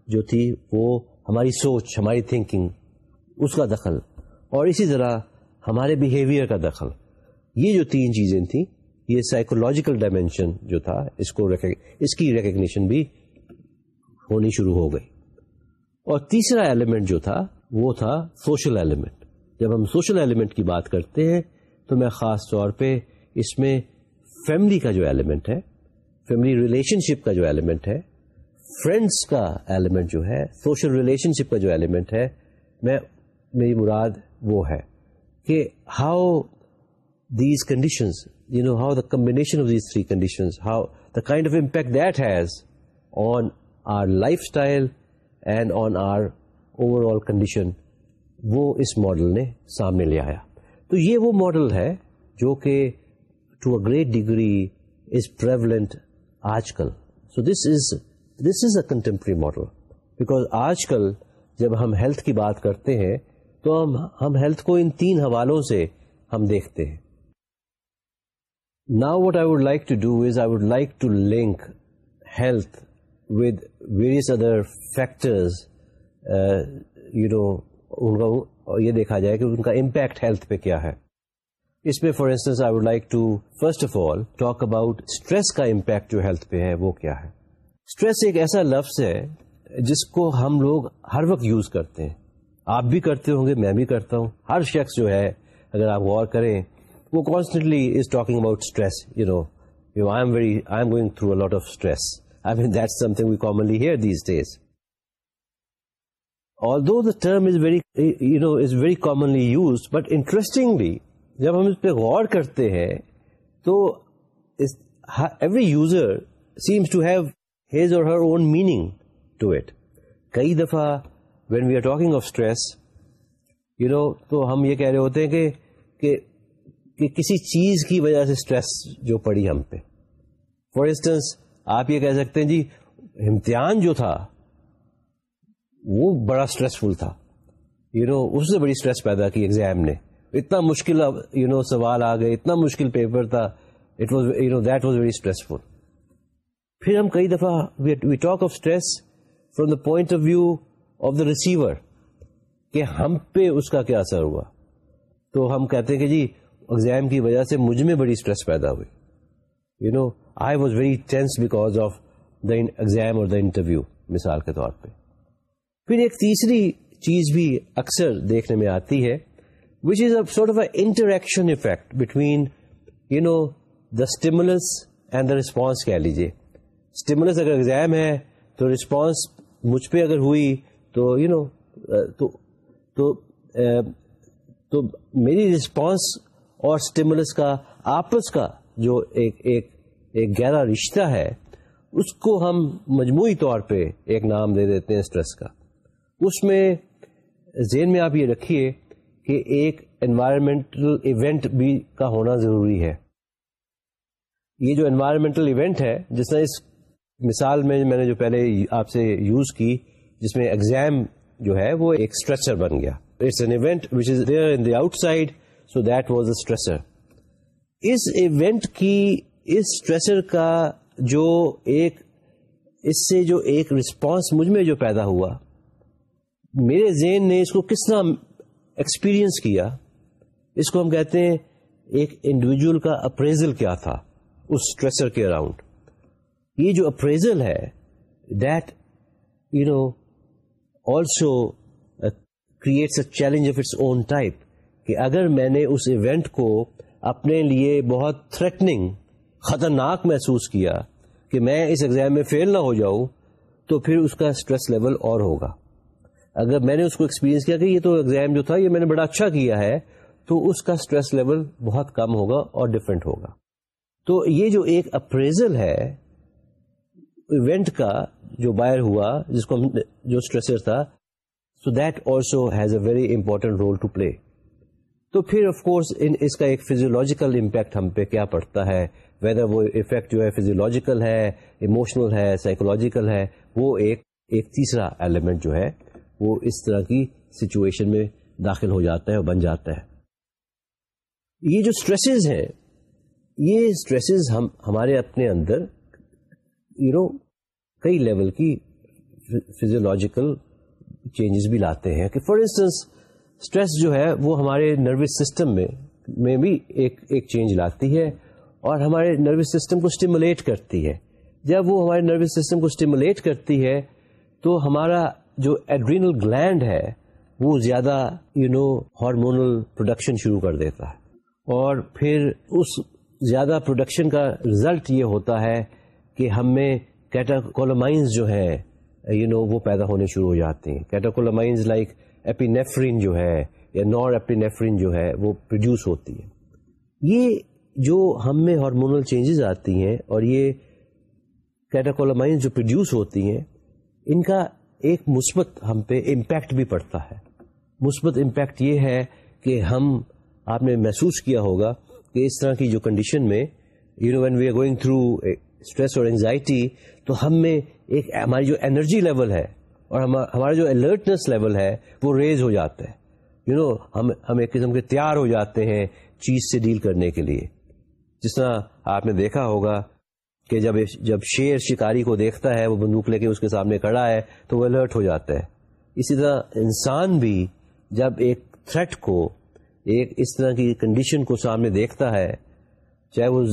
جو تھی، وہ ہماری سوچ، ہماری تھنکنگ اس کا دخل، اور اسی طرح ہمارے بیہیویئر کا دخل۔ یہ جو تین چیزیں تھیں، یہ سائیکولوجیکل ڈائمینشن جو تھا، اس کو اس کی ریکگنیشن بھی ہونی شروع ہو گئی۔ اور تیسرا ایلیمنٹ جو تھا، وہ تھا سوشل ایلیمنٹ جب ہم سوشل ایلیمنٹ کی بات کرتے ہیں، تو میں خاص طور پہ اس میں فیملی کا جو ایلیمنٹ ہے فیملی ریلیشن شپ کا جو ایلیمنٹ ہے فرینڈس کا ایلیمنٹ جو ہے سوشل ریلیشن شپ کا جو ایلیمنٹ ہے، میں، میری مراد وہ ہے کہ how these conditions you know how the combination of these three condition how the kind of impact that has on our lifestyle and on our overall condition وہ اس ماڈل نے سامنے لے آیا۔ تو یہ وہ ماڈل ہے جو کہ to a great degree is prevalent آج کل۔ So this is this is a contemporary model because آج کل جب ہم ہیلتھ کی بات کرتے ہیں، تو ہم ہم ہیلتھ کو ان تین حوالوں سے ہم دیکھتے ہیں۔ نا what I would like to do is I would like to link health with various other factors you know ان کا یہ دیکھا جائے کہ ان کا امپیکٹ ہیلتھ پہ کیا ہے۔ اس میں for instance I would like to first of all talk about stress کا امپیکٹ جو ہیلتھ پہ ہے، وہ کیا ہے. اسٹریس ایک ایسا لفظ ہے جس کو ہم لوگ ہر وقت یوز کرتے ہیں. آپ بھی کرتے ہوں گے، میں بھی کرتا ہوں. ہر شخص جو ہے، اگر آپ غور کریں، وہ constantly is talking about stress you know you I am very I am going through lot of stress I mean that something we commonly hear these days although the term is very you know is very commonly used but interestingly جب ہم اس پہ غور کرتے ہیں تو every user seems to have his or her own meaning to it کئی دفعہ when we are talking of stress you know تو ہم یہ کہہ رہے ہوتے ہیں کہ, کہ, کہ کسی چیز کی وجہ سے اسٹریس جو پڑی ہم پہ. فار انسٹنس آپ یہ کہہ سکتے ہیں جی امتحان جو تھا وہ بڑا اسٹریسفل تھا. یو نو اس سے بڑی اسٹریس پیدا کی ایگزام نے. اتنا مشکل یو نو سوال آ گئے، اتنا مشکل پیپر تھا. It was you know that was very stressful پھر ہم کئی دفعہ we talk of stress from the point of view of the receiver کہ ہم پہ اس کا کیا اثر ہوا. تو ہم کہتے ہیں کہ جی ایگزام کی وجہ سے مجھ میں بڑی اسٹریس پیدا ہوئی. You know I was very tense because of the exam اور دا انٹرویو مثال کے طور پہ. پھر ایک تیسری چیز بھی اکثر دیکھنے میں آتی ہے which is a sort of a interaction effect between you know the stimulus and the response کہہ لیجیے اسٹیمولس اگر ایگزام ہے تو ریسپانس مجھ پہ اگر ہوئی تو یو نو تو تو تو میری رسپانس اور اسٹیمولس کا آپس کا جو ایک ایک ایک گہرا رشتہ ہے اس کو ہم مجموعی طور پہ ایک نام دے دیتے ہیں اسٹریس کا اس میں ذہن میں آپ یہ رکھیے کہ ایک انوائرمنٹل ایونٹ بھی کا ہونا ضروری ہے۔ یہ جو انوائرمنٹل ایونٹ ہے، جس طرح اس مثال میں میں نے جو پہلے آپ سے یوز کی، جس میں ایگزام جو ہے، وہ ایک اسٹریچر بن گیا۔ It's an event which is there in the outside so that was a stressor us event کی، اس اسٹریچر کا جو ایک، اس سے جو ایک رسپانس مجھ میں جو پیدا ہوا، میرے ذہن نے اس کو کس طرح ایکسپیرئنس کیا، اس کو ہم کہتے ہیں ایک انڈیویجل کا اپریزل کیا تھا، اس اسٹریسر کے اراؤنڈ یہ جو اپریزل ہے that you know also creates a challenge of its own type کہ اگر میں نے اس ایونٹ کو اپنے لیے بہت تھریٹنگ خطرناک محسوس کیا کہ میں اس ایگزام میں فیل نہ ہو جاؤں، تو پھر اس کا اسٹریس لیول اور ہوگا۔ اگر میں نے اس کو ایکسپیرینس کیا کہ یہ تو ایگزام جو تھا، یہ میں نے بڑا اچھا کیا ہے، تو اس کا اسٹریس لیول بہت کم ہوگا اور ڈفرینٹ ہوگا۔ تو یہ جو ایک اپریزل ہے ایونٹ کا جو باہر ہوا، جس کو ہم جو اسٹریسر تھا so that also has a very important role to play تو پھر آف کورس اس کا ایک فیزیولوجیکل امپیکٹ ہم پہ کیا پڑتا ہے؟ ویدر وہ افیکٹ جو ہے فیزیولوجیکل ہے ایموشنل ہے سائیکولوجیکل ہے، وہ ایک ایک تیسرا ایلیمنٹ جو ہے۔ وہ اس طرح کی سچویشن میں داخل ہو جاتا ہے اور بن جاتا ہے۔ یہ جو اسٹریسز ہیں، یہ اسٹریسز ہم، ہمارے اپنے اندر یو نو کئی لیول کی فزیولوجیکل چینجز بھی لاتے ہیں کہ فار انسٹنس اسٹریس جو ہے وہ ہمارے نروس سسٹم میں میں بھی ایک ایک چینج لاتی ہے اور ہمارے نروس سسٹم کو اسٹیمولیٹ کرتی ہے۔ جب وہ ہمارے نروس سسٹم کو اسٹیمولیٹ کرتی ہے، تو ہمارا جو ایڈرینل گلینڈ ہے، وہ زیادہ یو نو ہارمونل پروڈکشن شروع کر دیتا ہے۔ اور پھر اس زیادہ پروڈکشن کا رزلٹ یہ ہوتا ہے کہ ہم میں کیٹاکولمائنز جو ہیں یو نو وہ پیدا ہونے شروع ہو جاتے ہیں۔ کیٹاکولمائنز لائک ایپینیفرین جو ہے یا نار ایپینیفرین جو ہے، وہ پروڈیوس ہوتی ہے یہ جو ہم میں ہارمونل چینجز آتی ہیں اور یہ کیٹاکولمائن جو پروڈیوس ہوتی ہیں، ان کا ایک مثبت ہم پہ امپیکٹ بھی پڑتا ہے۔ مثبت امپیکٹ یہ ہے کہ ہم، آپ نے محسوس کیا ہوگا کہ اس طرح کی جو کنڈیشن میں you know when we are going through stress اور انگزائٹی تو ہم میں ایک ہماری جو انرجی لیول ہے اور ہمارا جو الرٹنس لیول ہے، وہ ریز ہو جاتا ہے۔ یو نو ہم ایک قسم کے تیار ہو جاتے ہیں چیز سے ڈیل کرنے کے لیے۔ جس طرح آپ نے دیکھا ہوگا کہ جب جب شیر شکاری کو دیکھتا ہے، وہ بندوق لے کے اس کے سامنے کھڑا ہے، تو وہ الرٹ ہو جاتا ہے۔ اسی طرح انسان بھی جب ایک تھریٹ کو، ایک اس طرح کی کنڈیشن کو سامنے دیکھتا ہے، چاہے وہ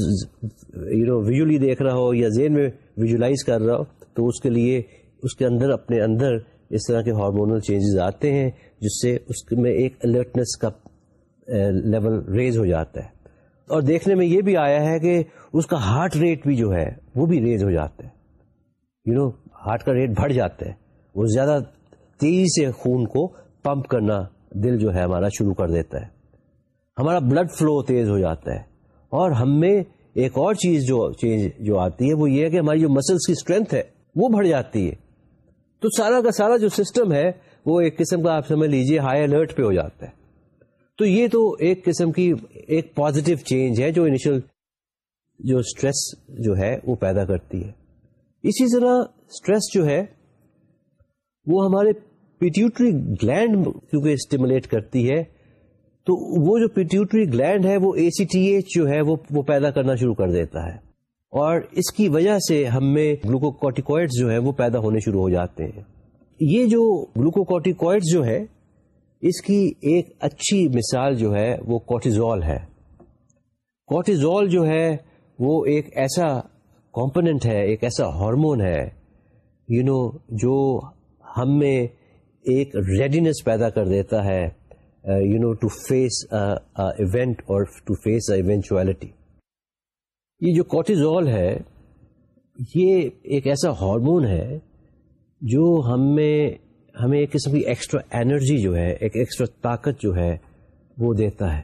یو نو ویژولی دیکھ رہا ہو یا زین میں ویژولائز کر رہا ہو، تو اس کے لیے اس کے اندر، اپنے اندر اس طرح کے ہارمونل چینجز آتے ہیں، جس سے اس میں ایک الرٹنس کا eh، لیول ریز ہو جاتا ہے۔ اور دیکھنے میں یہ بھی آیا ہے کہ اس کا ہارٹ ریٹ بھی جو ہے، وہ بھی ریز ہو جاتا ہے۔ یو نو ہارٹ کا ریٹ بڑھ جاتا ہے۔ وہ زیادہ تیزی سے خون کو پمپ کرنا دل جو ہے ہمارا شروع کر دیتا ہے۔ ہمارا بلڈ فلو تیز ہو جاتا ہے۔ اور ہم میں ایک اور چیز جو چینج جو آتی ہے، وہ یہ ہے کہ ہماری جو مسلس کی اسٹرینتھ ہے، وہ بڑھ جاتی ہے۔ تو سارا کا سارا جو سسٹم ہے، وہ ایک قسم کا آپ سمجھ لیجیے ہائی الرٹ پہ ہو جاتا ہے۔ تو یہ تو ایک قسم کی ایک پازیٹو چینج ہے جو انیشل جو اسٹریس جو ہے وہ پیدا کرتی ہے۔ اسی طرح اسٹریس جو ہے وہ ہمارے پیٹیوٹری گلینڈ کیونکہ اسٹیمولیٹ کرتی ہے، تو وہ جو پیٹیوٹری گلینڈ ہے وہ اے سی ٹی ایچ جو ہے وہ وہ پیدا کرنا شروع کر دیتا ہے۔ اور اس کی وجہ سے ہم میں گلوکوکوٹیکوائڈ جو ہے وہ پیدا ہونے شروع ہو جاتے ہیں۔ یہ جو گلوکوکوٹیکوائڈ جو ہے اس کی ایک اچھی مثال جو ہے وہ کوٹیزول ہے۔ کوٹیزول جو ہے وہ ایک ایسا کمپوننٹ ہے ایک ایسا ہارمون ہے یو you نو know, جو ہم میں ایک ریڈینس پیدا کر دیتا ہے you know to face event اور ٹو فیس ایونچویلٹی یہ جو کوٹیزول ہے یہ ایک ایسا ہارمون ہے جو ہم میں ہمیں ایک قسم کی ایکسٹرا انرجی جو ہے، ایک ایکسٹرا طاقت جو ہے، وہ دیتا ہے۔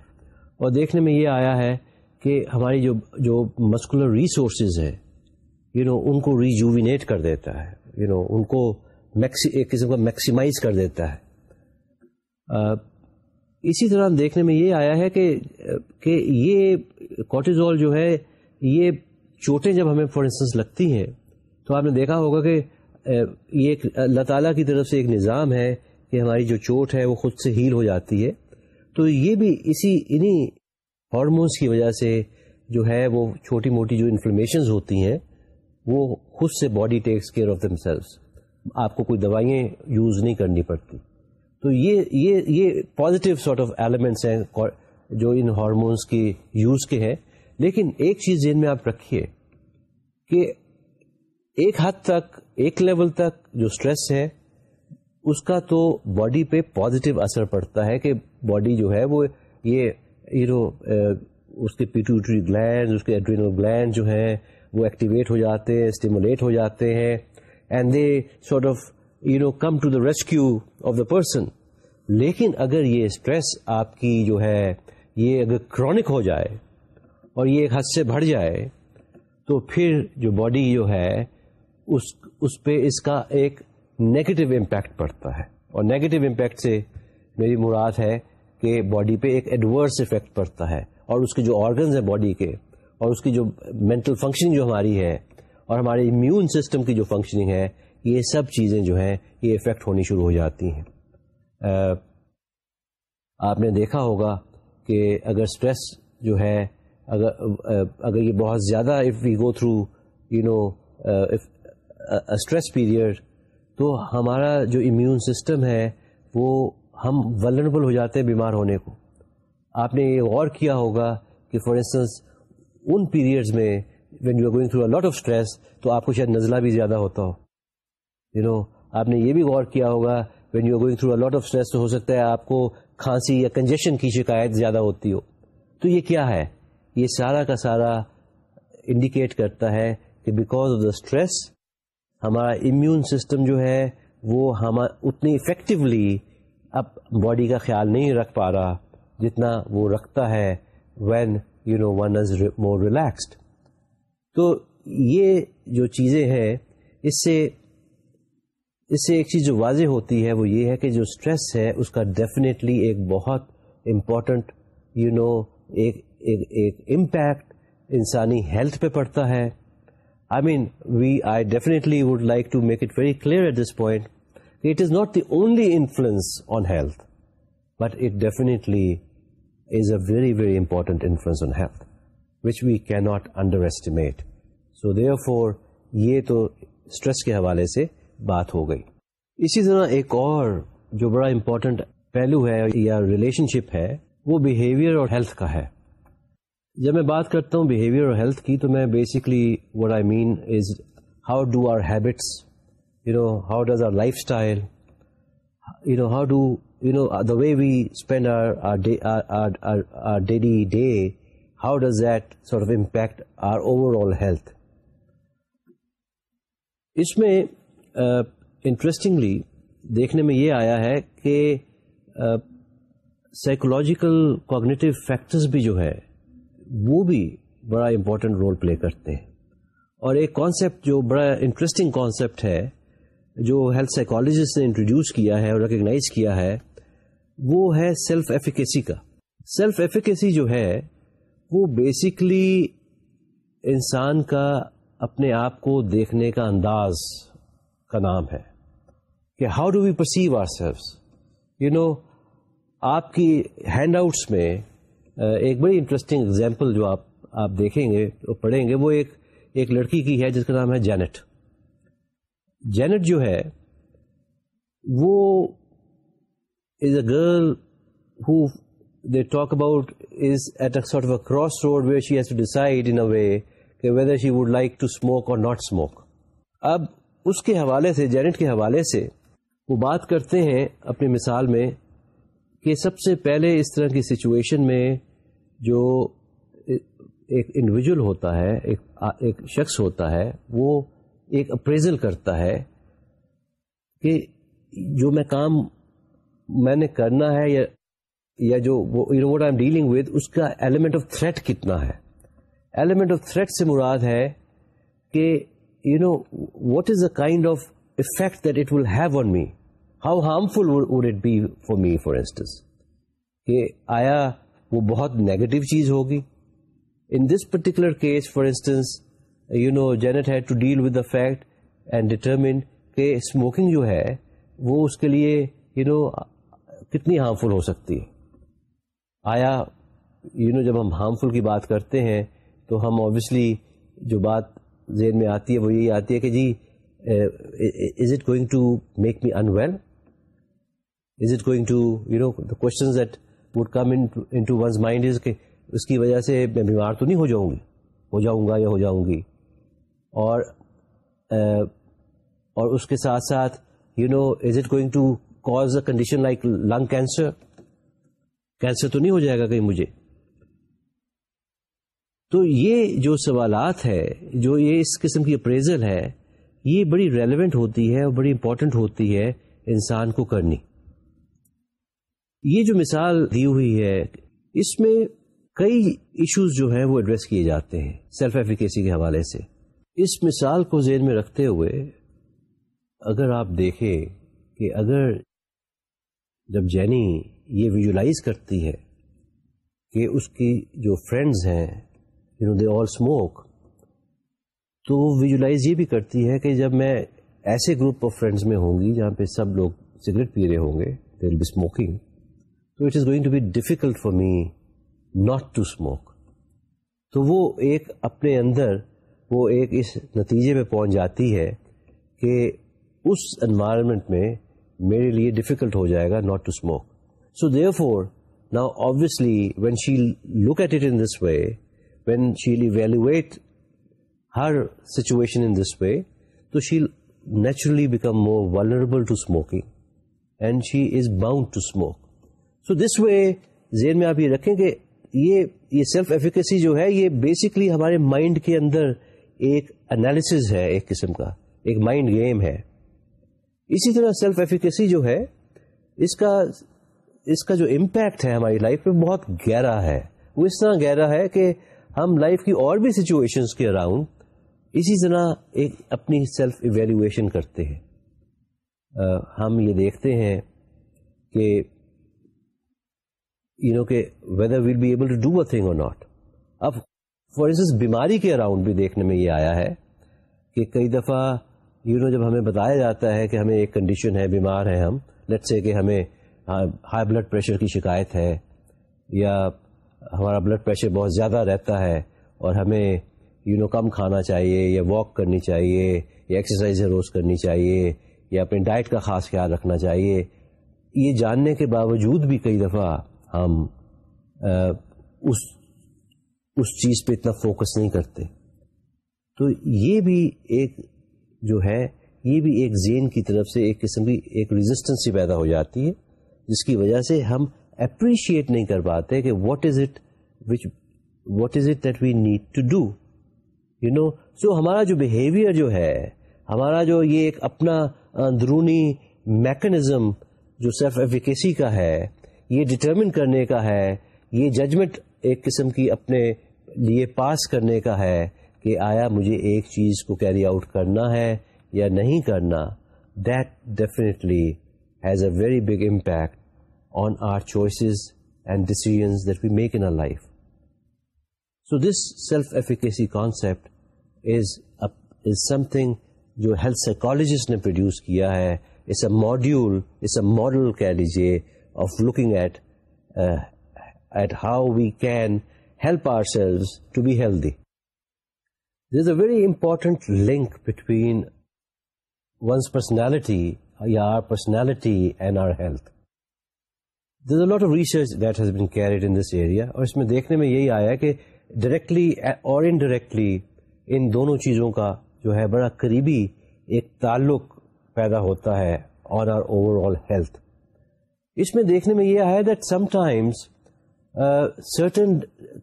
اور دیکھنے میں یہ آیا ہے کہ ہماری جو جو مسکولر ریسورسز ہے یو نو ان کو ریجوینیٹ کر دیتا ہے۔ یو نو ان کو ایک قسم کا میکسیمائز کر دیتا ہے۔ اسی طرح دیکھنے میں یہ آیا ہے کہ کہ یہ کوٹیزول جو ہے، یہ چوٹیں جب ہمیں فار انسٹنس لگتی ہیں، تو آپ نے دیکھا ہوگا کہ یہ ایک اللہ تعالیٰ کی طرف سے ایک نظام ہے کہ ہماری جو چوٹ ہے وہ خود سے ہیل ہو جاتی ہے۔ تو یہ بھی اسی انہی ہارمونس کی وجہ سے جو ہے وہ چھوٹی موٹی جو انفارمیشنز ہوتی ہیں، وہ خود سے body takes care of them آپ کو کوئی دوائیں یوز نہیں کرنی پڑتی۔ تو یہ یہ یہ پازیٹیو سارٹ آف ایلیمنٹس ہیں جو ان ہارمونس کے یوز کے ہیں۔ لیکن ایک چیز ذہن میں آپ رکھیے کہ ایک حد تک ایک لیول تک جو اسٹریس ہے، اس کا تو باڈی پہ پازیٹیو اثر پڑتا ہے کہ باڈی جو ہے وہ یہ یو نو اس کے پیٹوٹری گلینڈ اس کے ایڈرینل گلینڈ جو ہیں، وہ ایکٹیویٹ ہو جاتے ہیں اسٹیمولیٹ ہو جاتے ہیں and they sort of you know come to the rescue of the person لیکن اگر یہ اسٹریس آپ کی جو ہے، یہ اگر کرونک ہو جائے اور یہ ایک حد سے بڑھ جائے، تو پھر جو باڈی جو ہے اس اس پہ اس کا ایک نیگیٹو امپیکٹ پڑتا ہے۔ اور نیگیٹو امپیکٹ سے میری مراد ہے کہ باڈی پہ ایک ایڈورس افیکٹ پڑتا ہے۔ اور اس کے جو آرگنز ہیں باڈی کے، اور اس کی جو مینٹل فنکشننگ جو ہماری ہے، اور ہمارے امیون سسٹم کی جو فنکشننگ ہے، یہ سب چیزیں جو ہیں، یہ افیکٹ ہونی شروع ہو جاتی ہیں۔ آپ نے دیکھا ہوگا کہ اگر اسٹریس جو ہے، اگر اگر یہ بہت زیادہ if we go through you know stress period تو ہمارا جو امیون سسٹم ہے وہ ہم ولنربل ہو جاتے ہیں بیمار ہونے کو۔ آپ نے یہ غور کیا ہوگا کہ فار انسٹنس ان پیریڈز میں when you are going through lot of stress تو آپ کو شاید نزلہ بھی زیادہ ہوتا ہو۔ یو نو آپ نے یہ بھی غور کیا ہوگا when you are going through lot of stress تو ہو سکتا ہے آپ کو کھانسی یا کنجیشن کی شکایت زیادہ ہوتی ہو۔ تو یہ کیا ہے؟ یہ سارا کا سارا انڈیکیٹ کرتا ہے کہ بیکاز آف دا اسٹریس ہمارا امیون سسٹم جو ہے وہ ہم اتنی افیکٹولی اب باڈی کا خیال نہیں رکھ پا رہا جتنا وہ رکھتا ہے when you know one is more relaxed تو یہ جو چیزیں ہیں، اس سے اس سے ایک چیز جو واضح ہوتی ہے وہ یہ ہے کہ جو اسٹریس ہے، اس کا ڈیفینیٹلی ایک بہت امپورٹنٹ یو نو ایک امپیکٹ انسانی ہیلتھ پہ پڑتا ہے۔ I mean we I definitely would like to make it very clear at this point it is not the only influence on health but it definitely is a very very important influence on health which we can not underestimate so therefore یہ تو stress کے حوالے سے بات ہو گئی اسی طرح ایک اور جو بڑا امپورٹنٹ پہلو ہے یا ریلیشن شپ ہے وہ بہیویئر اور ہیلتھ کا ہے جب میں بات کرتا ہوں بہیویئر اور ہیلتھ کی، تو میں basically what I mean is how do our habits you know how does our lifestyle you know how do you know the way we spend our daily day how does that sort of impact our overall health اس میں interestingly دیکھنے میں یہ آیا ہے کہ psychological cognitive factors بھی جو ہے وہ بھی بڑا امپورٹنٹ رول پلے کرتے ہیں۔ اور ایک کانسیپٹ جو بڑا انٹرسٹنگ کانسیپٹ ہے، جو ہیلتھ سائیکالوجسٹ نے انٹروڈیوس کیا ہے اور ریکگنائز کیا ہے، وہ ہے سیلف ایفیکیسی کا۔ سیلف ایفیکیسی جو ہے، وہ بیسکلی انسان کا اپنے آپ کو دیکھنے کا انداز کا نام ہے کہ how do we perceive ourselves you know آپ کی ہینڈ آؤٹس میں ایک بڑی انٹرسٹنگ اگزامپل جو آپ آپ دیکھیں گے پڑھیں گے، وہ ایک ایک لڑکی کی ہے جس کا نام ہے جینٹ۔ جینٹ جو ہے، وہ is a girl who they talk about is at a sort of crossroad where she has to decide in way کہ whether she would like to smoke or not smoke اب اس کے حوالے سے، giant کے حوالے سے وہ بات کرتے ہیں اپنی مثال میں کہ سب سے پہلے اس طرح کی سچویشن میں جو ایک انڈیویجل ہوتا ہے، ایک ایک شخص ہوتا ہے، وہ ایک اپریزل کرتا ہے کہ جو میں کام میں نے کرنا ہے یا یا جو what I am dealing with اس کا ایلیمنٹ آف تھریٹ کتنا ہے؟ ایلیمنٹ آف تھریٹ سے مراد ہے کہ you know what is a kind of effect that it will have on me how harmful would it be for me for instance کہ آیا وہ بہت نیگیٹو چیز ہوگی؟ In this particular case for instance you know Janet had to deal with the fact and determine کہ smoking جو ہے، وہ اس کے لیے یو نو کتنی ہارمفل ہو سکتی ہے؟ آیا یو نو جب ہم ہارمفل کی بات کرتے ہیں تو ہم آبویسلی جو بات ذہن میں آتی ہے وہ یہی آتی ہے کہ جی is it going to make me unwell is it going to you know the that would come into one's mind is کہ اس کی وجہ سے میں بیمار تو نہیں ہو جاؤں گی۔ ہو جاؤں گا یا ہو جاؤں گی۔ اور اور اس کے ساتھ ساتھ you know is it going to cause a condition like lung cancer cancer تو نہیں ہو جائے گا کہیں مجھے۔ تو یہ جو سوالات ہے، جو یہ اس قسم کی اپریزل ہے، یہ بڑی ریلیونٹ ہوتی ہے اور بڑی امپورٹنٹ ہوتی ہے انسان کو کرنی۔ یہ جو مثال دی ہوئی ہے، اس میں کئی ایشوز جو ہیں وہ ایڈریس کیے جاتے ہیں سیلف ایفیکیسی کے حوالے سے۔ اس مثال کو ذہن میں رکھتے ہوئے اگر آپ دیکھیں کہ اگر جب جینی یہ ویژولائز کرتی ہے کہ اس کی جو فرینڈز ہیں you know they all smoke تو وہ ویژولائز یہ بھی کرتی ہے کہ جب میں ایسے گروپ آف فرینڈس میں ہوں گی جہاں پہ سب لوگ سگریٹ پی رہے ہوں گے there be smoking it is going to be difficult for me not to smoke تو وہ ایک اپنے اندر وہ ایک اس نتیجے میں پہنچ جاتی ہے کہ اس انوائرمنٹ میں میرے لیے ڈیفیکلٹ ہو جائے گا not to smoke so therefore نا obviously when she look at it in this way when she evaluate her situation in this way تو she naturally become more vulnerable to smoking and she is bound to smoke so this way زیر میں آپ یہ رکھیں کہ یہ یہ self efficacy جو ہے، یہ بیسکلی ہمارے مائنڈ کے اندر ایک انالیس ہے ایک قسم کا، ایک مائنڈ گیم ہے۔ اسی طرح سیلف ایفیکیسی جو ہے، اس کا اس کا جو امپیکٹ ہے ہماری لائف میں بہت گہرا ہے۔ وہ اس طرح گہرا ہے کہ ہم لائف کی اور بھی سچویشن کے اراؤنڈ اسی طرح ایک اپنی سیلف ایویلویشن کرتے ہیں۔ ہم یہ دیکھتے ہیں کہ یو نو کہ whether will be able to do a thing or not اب فار انسٹنس بیماری کے اراؤنڈ بھی دیکھنے میں یہ آیا ہے کہ کئی دفعہ یو نو جب ہمیں بتایا جاتا ہے کہ ہمیں ایک کنڈیشن ہے بیمار ہے ہم لیٹ سے کہ ہمیں ہائی بلڈ پریشر کی شکایت ہے یا ہمارا بلڈ پریشر بہت زیادہ رہتا ہے اور ہمیں یو نو کم کھانا چاہیے یا واک کرنی چاہیے یا ایکسرسائز روز کرنی چاہیے یا اپنی ڈائٹ کا خاص خیال رکھنا چاہیے، یہ جاننے کے باوجود بھی کئی دفعہ ہم اس اس چیز پہ اتنا فوکس نہیں کرتے۔ تو یہ بھی ایک جو ہے، یہ بھی ایک زین کی طرف سے ایک قسم کی ایک ریزسٹنس پیدا ہو جاتی ہے، جس کی وجہ سے ہم اپریشیٹ نہیں کر پاتے کہ what is it which what is it that we need to do you know so ہمارا جو بہیویئر جو ہے، ہمارا جو یہ ایک اپنا اندرونی میکنزم جو سیلف ایفیکیسی کا ہے یہ ڈٹرمن کرنے کا ہے، یہ ججمنٹ ایک قسم کی اپنے لیے پاس کرنے کا ہے کہ آیا مجھے ایک چیز کو کیری آؤٹ کرنا ہے یا نہیں کرنا۔ That definitely has a very big impact on our choices and decisions that we make in life so this self efficacy concept is is some thing جو ہیلتھ سائیکالوجسٹ نے پروڈیوس کیا ہے۔ It's a module it's a model کہہ لیجیے of looking at uh, at how we can help ourselves to be healthy. There's a very important link between one's personality, our personality and our health. There's a lot of research that has been carried in this area اور اس میں دیکھنے میں یہی آیا کہ directly اور indirectly ان دونوں چیزوں کا جو ہے بڑا قریبی ایک تعلق پیدا ہوتا ہے on our overall health اس میں دیکھنے میں یہ آیا that sometimes certain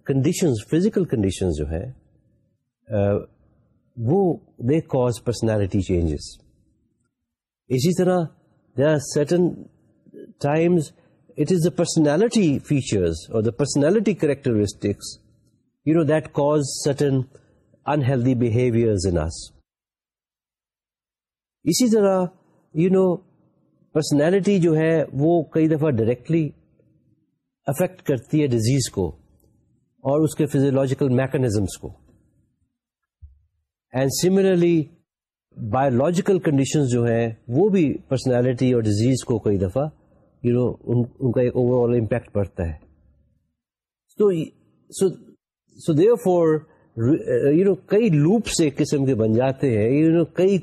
condition physical condition جو ہے uh, وہ دے کاز پرسنالٹی چینجز اسی طرح they are certain times it is the personality features اور the personality characteristics you know that cause certain unhealthy behaviour اسی طرح یو نو پرسنالٹی جو ہے وہ کئی دفعہ ڈائریکٹلی افیکٹ کرتی ہے ڈیزیز کو اور اس کے فزیولوجیکل میکنزمس کو. اینڈ سملرلی بایولوجیکل کنڈیشن جو ہیں، وہ بھی پرسنالٹی اور ڈیزیز کو کئی دفعہ یو نو ان کا ایک اوور آل امپیکٹ پڑتا ہے. سو دیو فور یو نو کئی لوپس ایک قسم کے بن جاتے ہیں یو نو کئی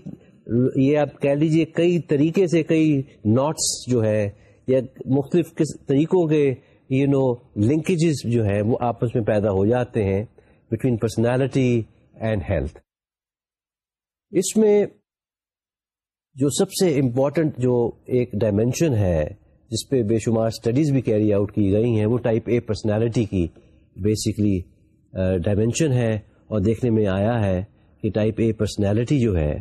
یہ آپ کہہ لیجیے کئی طریقے سے کئی نوٹس جو ہے یا مختلف کس طریقوں کے یو نو لنکیجز جو ہیں وہ آپس میں پیدا ہو جاتے ہیں بٹوین پرسنالٹی اینڈ ہیلتھ اس میں جو سب سے امپورٹنٹ جو ایک ڈائمینشن ہے، جس پہ بے شمار اسٹڈیز بھی کیری آؤٹ کی گئی ہیں، وہ ٹائپ اے پرسنالٹی کی بیسکلی ڈائمینشن uh, ہے اور دیکھنے میں آیا ہے کہ ٹائپ اے پرسنالٹی جو ہے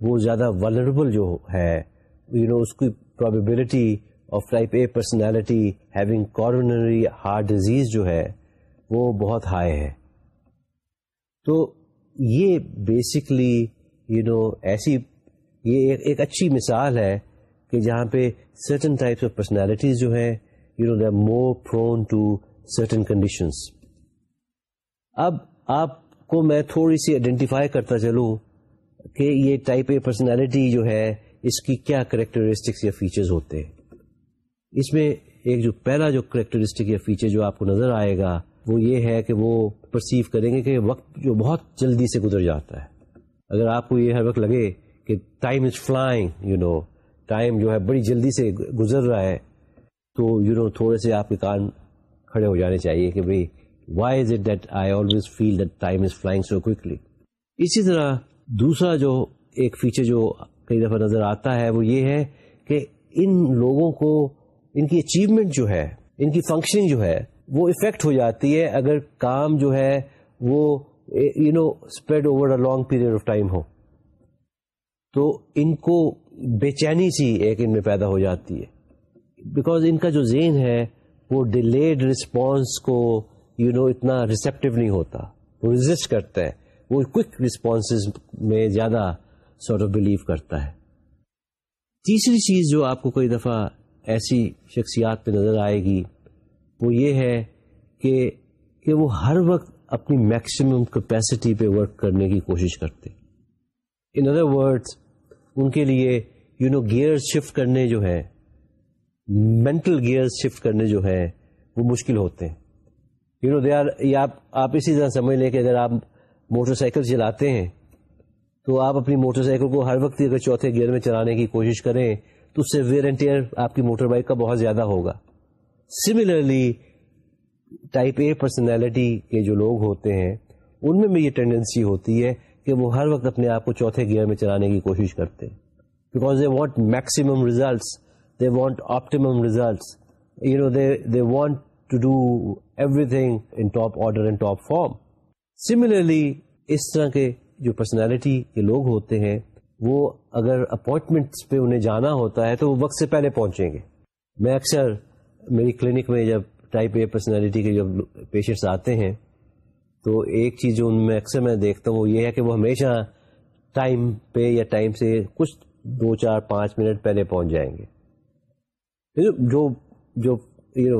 وہ زیادہ ولربل جو ہے یو نو اس کی probability of type A personality having coronary heart disease جو ہے، وہ بہت ہائی ہے۔ تو یہ بیسکلی یو نو ایسی، یہ ایک ایک اچھی مثال ہے کہ جہاں پہ سرٹن ٹائپس آف پرسنالٹیز جو ہیں you know they more prone to certain conditions اب آپ کو میں تھوڑی سی آئیڈینٹیفائی کرتا چلوں کہ یہ ٹائپ اے پرسنالٹی جو ہے، اس کی کیا کریکٹرسٹکس یا فیچرز ہوتے ہیں؟ اس میں ایک جو پہلا جو کریکٹرسٹک یا فیچر جو آپ کو نظر آئے گا، وہ یہ ہے کہ وہ پرسیو کریں گے کہ وقت جو بہت جلدی سے گزر جاتا ہے۔ اگر آپ کو یہ ہر وقت لگے کہ time is flying you know time جو ہے بڑی جلدی سے گزر رہا ہے، تو یو نو تھوڑے سے آپ کے کان کھڑے ہو جانے چاہیے کہ بھائی why is it that I always feel that time is flying so quickly اسی طرح دوسرا جو ایک فیچر جو کئی دفعہ نظر آتا ہے وہ یہ ہے کہ ان لوگوں کو ان کی اچیومنٹ جو ہے، ان کی فنکشننگ جو ہے، وہ افیکٹ ہو جاتی ہے اگر کام جو ہے وہ you know spread over a long period of time ہو۔ تو ان کو بے چینی سی ایک ان میں پیدا ہو جاتی ہے۔ بیکاز ان کا جو زین ہے، وہ ڈیلیڈ رسپانس کو یو نو اتنا ریسپٹیو نہیں ہوتا، وہ ریزسٹ کرتا ہے۔ وہ کوک رسپانس میں زیادہ سارٹ آف بلیو کرتا ہے۔ تیسری چیز جو آپ کو کوئی دفعہ ایسی شخصیات پہ نظر آئے گی، وہ یہ ہے کہ کہ وہ ہر وقت اپنی میکسیمم کیپیسٹی پہ ورک کرنے کی کوشش کرتے۔ ان ادر ورڈس ان کے لیے یو نو گیئر شفٹ کرنے جو ہے مینٹل گیئر شفٹ کرنے جو ہے وہ مشکل ہوتے۔ ہیں یو نو دے آر آپ اسی طرح سمجھ لیں کہ اگر آپ موٹر سائیکل چلاتے ہیں۔ تو آپ اپنی موٹر سائیکل کو ہر وقت اگر چوتھے گیئر میں چلانے کی کوشش کریں، تو اس سے ویئر اینڈ ٹیئر آپ کی موٹر بائک کا بہت زیادہ ہوگا۔ سملرلی ٹائپ اے پرسنالٹی کے جو لوگ ہوتے ہیں، ان میں بھی یہ ٹینڈنسی ہوتی ہے کہ وہ ہر وقت اپنے آپ کو چوتھے گیئر میں چلانے کی کوشش کرتے because they want maximum results they want optimum results you know they they want to do everything in top order and top form similarly اس طرح کے جو پرسنالٹی کے لوگ ہوتے ہیں، وہ اگر اپوائنٹمنٹس پہ انہیں جانا ہوتا ہے تو وہ وقت سے پہلے پہنچیں گے۔ میں اکثر میری کلینک میں جب ٹائپ اے پرسنالٹی کے جب پیشنٹس آتے ہیں، تو ایک چیز جو ان میں اکثر میں دیکھتا ہوں وہ یہ ہے کہ وہ ہمیشہ ٹائم پہ یا ٹائم سے کچھ دو چار پانچ منٹ پہلے پہنچ جائیں گے۔ جو جو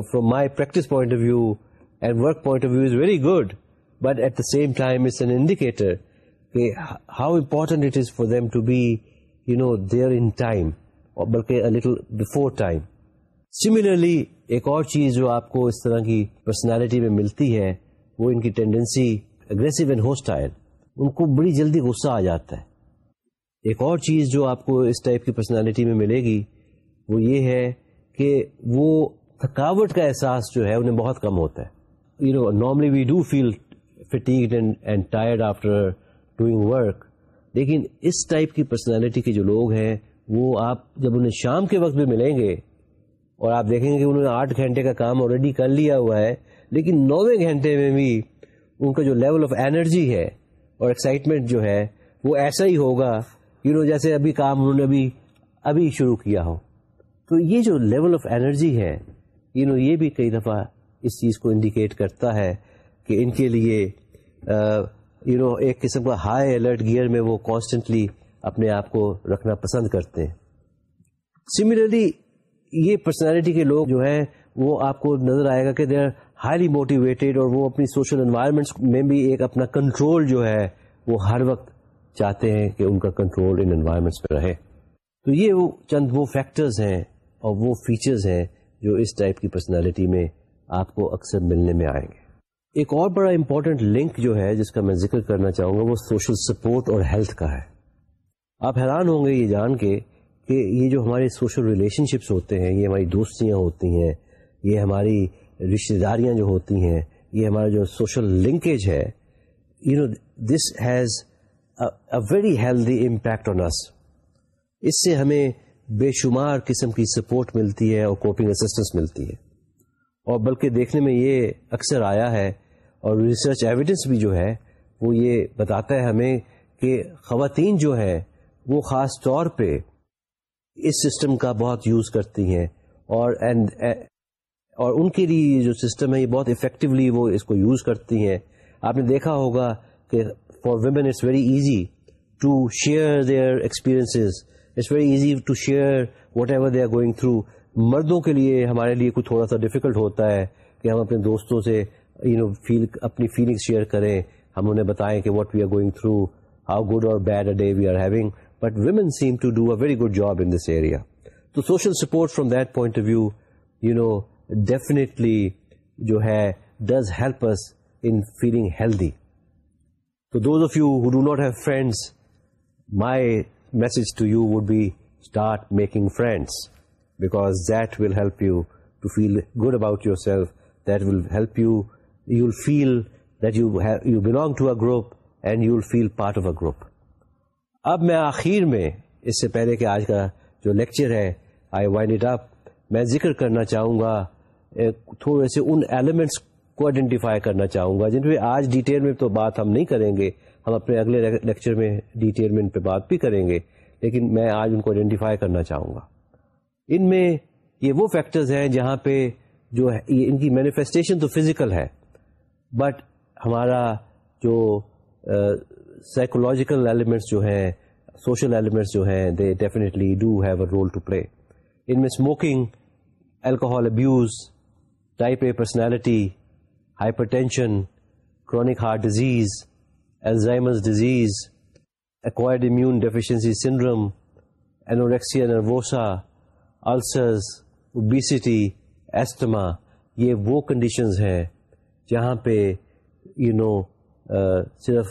from my practice point of view and work point of view is very good but at the same time it's an indicator کہ how important it is for them to be you know there in time بلکہ little before time similarly ایک اور چیز جو آپ کو اس طرح کی پرسنالٹی میں ملتی ہے وہ ان کی ٹینڈنسی اگریسو اینڈ ہوسٹائل ان کو بڑی جلدی غصہ آ جاتا ہے ایک اور چیز جو آپ کو اس ٹائپ کی پرسنالٹی میں ملے گی وہ یہ ہے کہ وہ تھکاوٹ کا احساس جو ہے انہیں بہت کم ہوتا ہے you know normally we do feel fatigued and tired after doing work لیکن اس ٹائپ کی پرسنالٹی کے جو لوگ ہیں، وہ آپ جب انہیں شام کے وقت بھی ملیں گے اور آپ دیکھیں گے کہ انہوں نے آٹھ گھنٹے کا کام آلریڈی کر لیا ہوا ہے، لیکن نویں گھنٹے میں بھی ان کا جو لیول آف انرجی ہے اور ایکسائٹمنٹ جو ہے، وہ ایسا ہی ہوگا یو نو جیسے ابھی کام انہوں نے ابھی ابھی شروع کیا ہو. تو یہ جو لیول آف انرجی ہے یو نو یہ بھی کئی دفعہ اس چیز کو انڈیکیٹ کرتا ہے کہ ان کے لیے یو نو ایک قسم کا ہائی الرٹ گیئر میں وہ کانسٹنٹلی اپنے آپ کو رکھنا پسند کرتے ہیں۔ سملرلی یہ پرسنالٹی کے لوگ جو ہیں، وہ آپ کو نظر آئے گا کہ دے آر ہائیلی موٹیویٹیڈ اور وہ اپنی سوشل انوائرمنٹس میں بھی ایک اپنا کنٹرول جو ہے، وہ ہر وقت چاہتے ہیں کہ ان کا کنٹرول ان انوائرمنٹس پہ رہے۔ تو یہ وہ چند وہ فیکٹرز ہیں اور وہ فیچرز ہیں جو اس ٹائپ کی پرسنالٹی میں آپ کو اکثر ملنے میں آئیں گے۔ ایک اور بڑا امپورٹنٹ لنک جو ہے جس کا میں ذکر کرنا چاہوں گا وہ سوشل سپورٹ اور ہیلتھ کا ہے۔ آپ حیران ہوں گے یہ جان کے کہ یہ جو ہمارے سوشل ریلیشن شپس ہوتے ہیں، یہ ہماری دوستیاں ہوتی ہیں، یہ ہماری رشتے داریاں جو ہوتی ہیں، یہ ہمارا جو سوشل لنکیج ہے you know this has a very healthy impact on us اس سے ہمیں بے شمار قسم کی سپورٹ ملتی ہے اور کوپنگ اسسٹنس ملتی ہے۔ اور بلکہ دیکھنے میں یہ اکثر آیا ہے اور ریسرچ ایویڈنس بھی جو ہے وہ یہ بتاتا ہے ہمیں کہ خواتین جو ہیں وہ خاص طور پہ اس سسٹم کا بہت یوز کرتی ہیں اور اینڈ eh, اور ان کے لیے جو سسٹم ہے یہ بہت افیکٹولی وہ اس کو یوز کرتی ہیں۔ آپ نے دیکھا ہوگا کہ for women it's very easy to share their experience it's very easy to share whatever they are going through مردوں کے لیے ہمارے لیے کچھ تھوڑا سا ڈیفیکلٹ ہوتا ہے کہ ہم اپنے دوستوں سے یو نو فیل اپنی فیلنگ شیئر کریں ہم انہیں بتائیں کہ what we are going through how good اور bad a day we are having but women seem to do a very good job in this area تو social support from that point of view you know definitely جو ہے does help us in feeling healthy تو those of you who do not have friends my message to you would be start making friends because that will help you to feel good about yourself that will help you you will feel that you you belong to a group and you will feel part of a group اب میں آخر میں اس سے پہلے کہ آج کا جو لیکچر ہے آئی وائنڈ اٹ اپ میں ذکر کرنا چاہوں گا تھوڑے سے ان ایلیمنٹس کو آئیڈینٹیفائی کرنا چاہوں گا، جن پہ آج ڈیٹیل میں تو بات ہم نہیں کریں گے، ہم اپنے اگلے لیکچر میں ڈیٹیل میں ان پہ بات بھی کریں گے، لیکن میں آج ان کو آئیڈینٹیفائی کرنا چاہوں گا۔ ان میں یہ وہ فیکٹرز ہیں جہاں پہ جو ان کی مینیفیسٹیشن تو فزیکل ہے بٹ ہمارا جو سائیکولوجیکل ایلیمنٹس جو ہیں سوشل ایلیمنٹس جو ہیں they definitely do have a role to play in میں smoking alcohol abuse type a personality hypertension chronic heart disease Alzheimer's disease acquired immune deficiency syndrome anorexia nervosa ulcers obesity asthma یہ وہ conditions ہیں جہاں پہ you نو صرف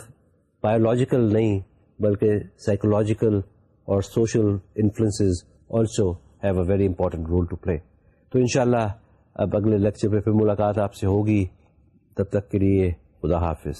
biological نہیں، بلکہ psychological اور social influences also have a very important role to play تو انشاءاللہ اب اگلے لیکچر پہ پھر ملاقات آپ سے ہوگی. تب تک کے لیے خدا حافظ.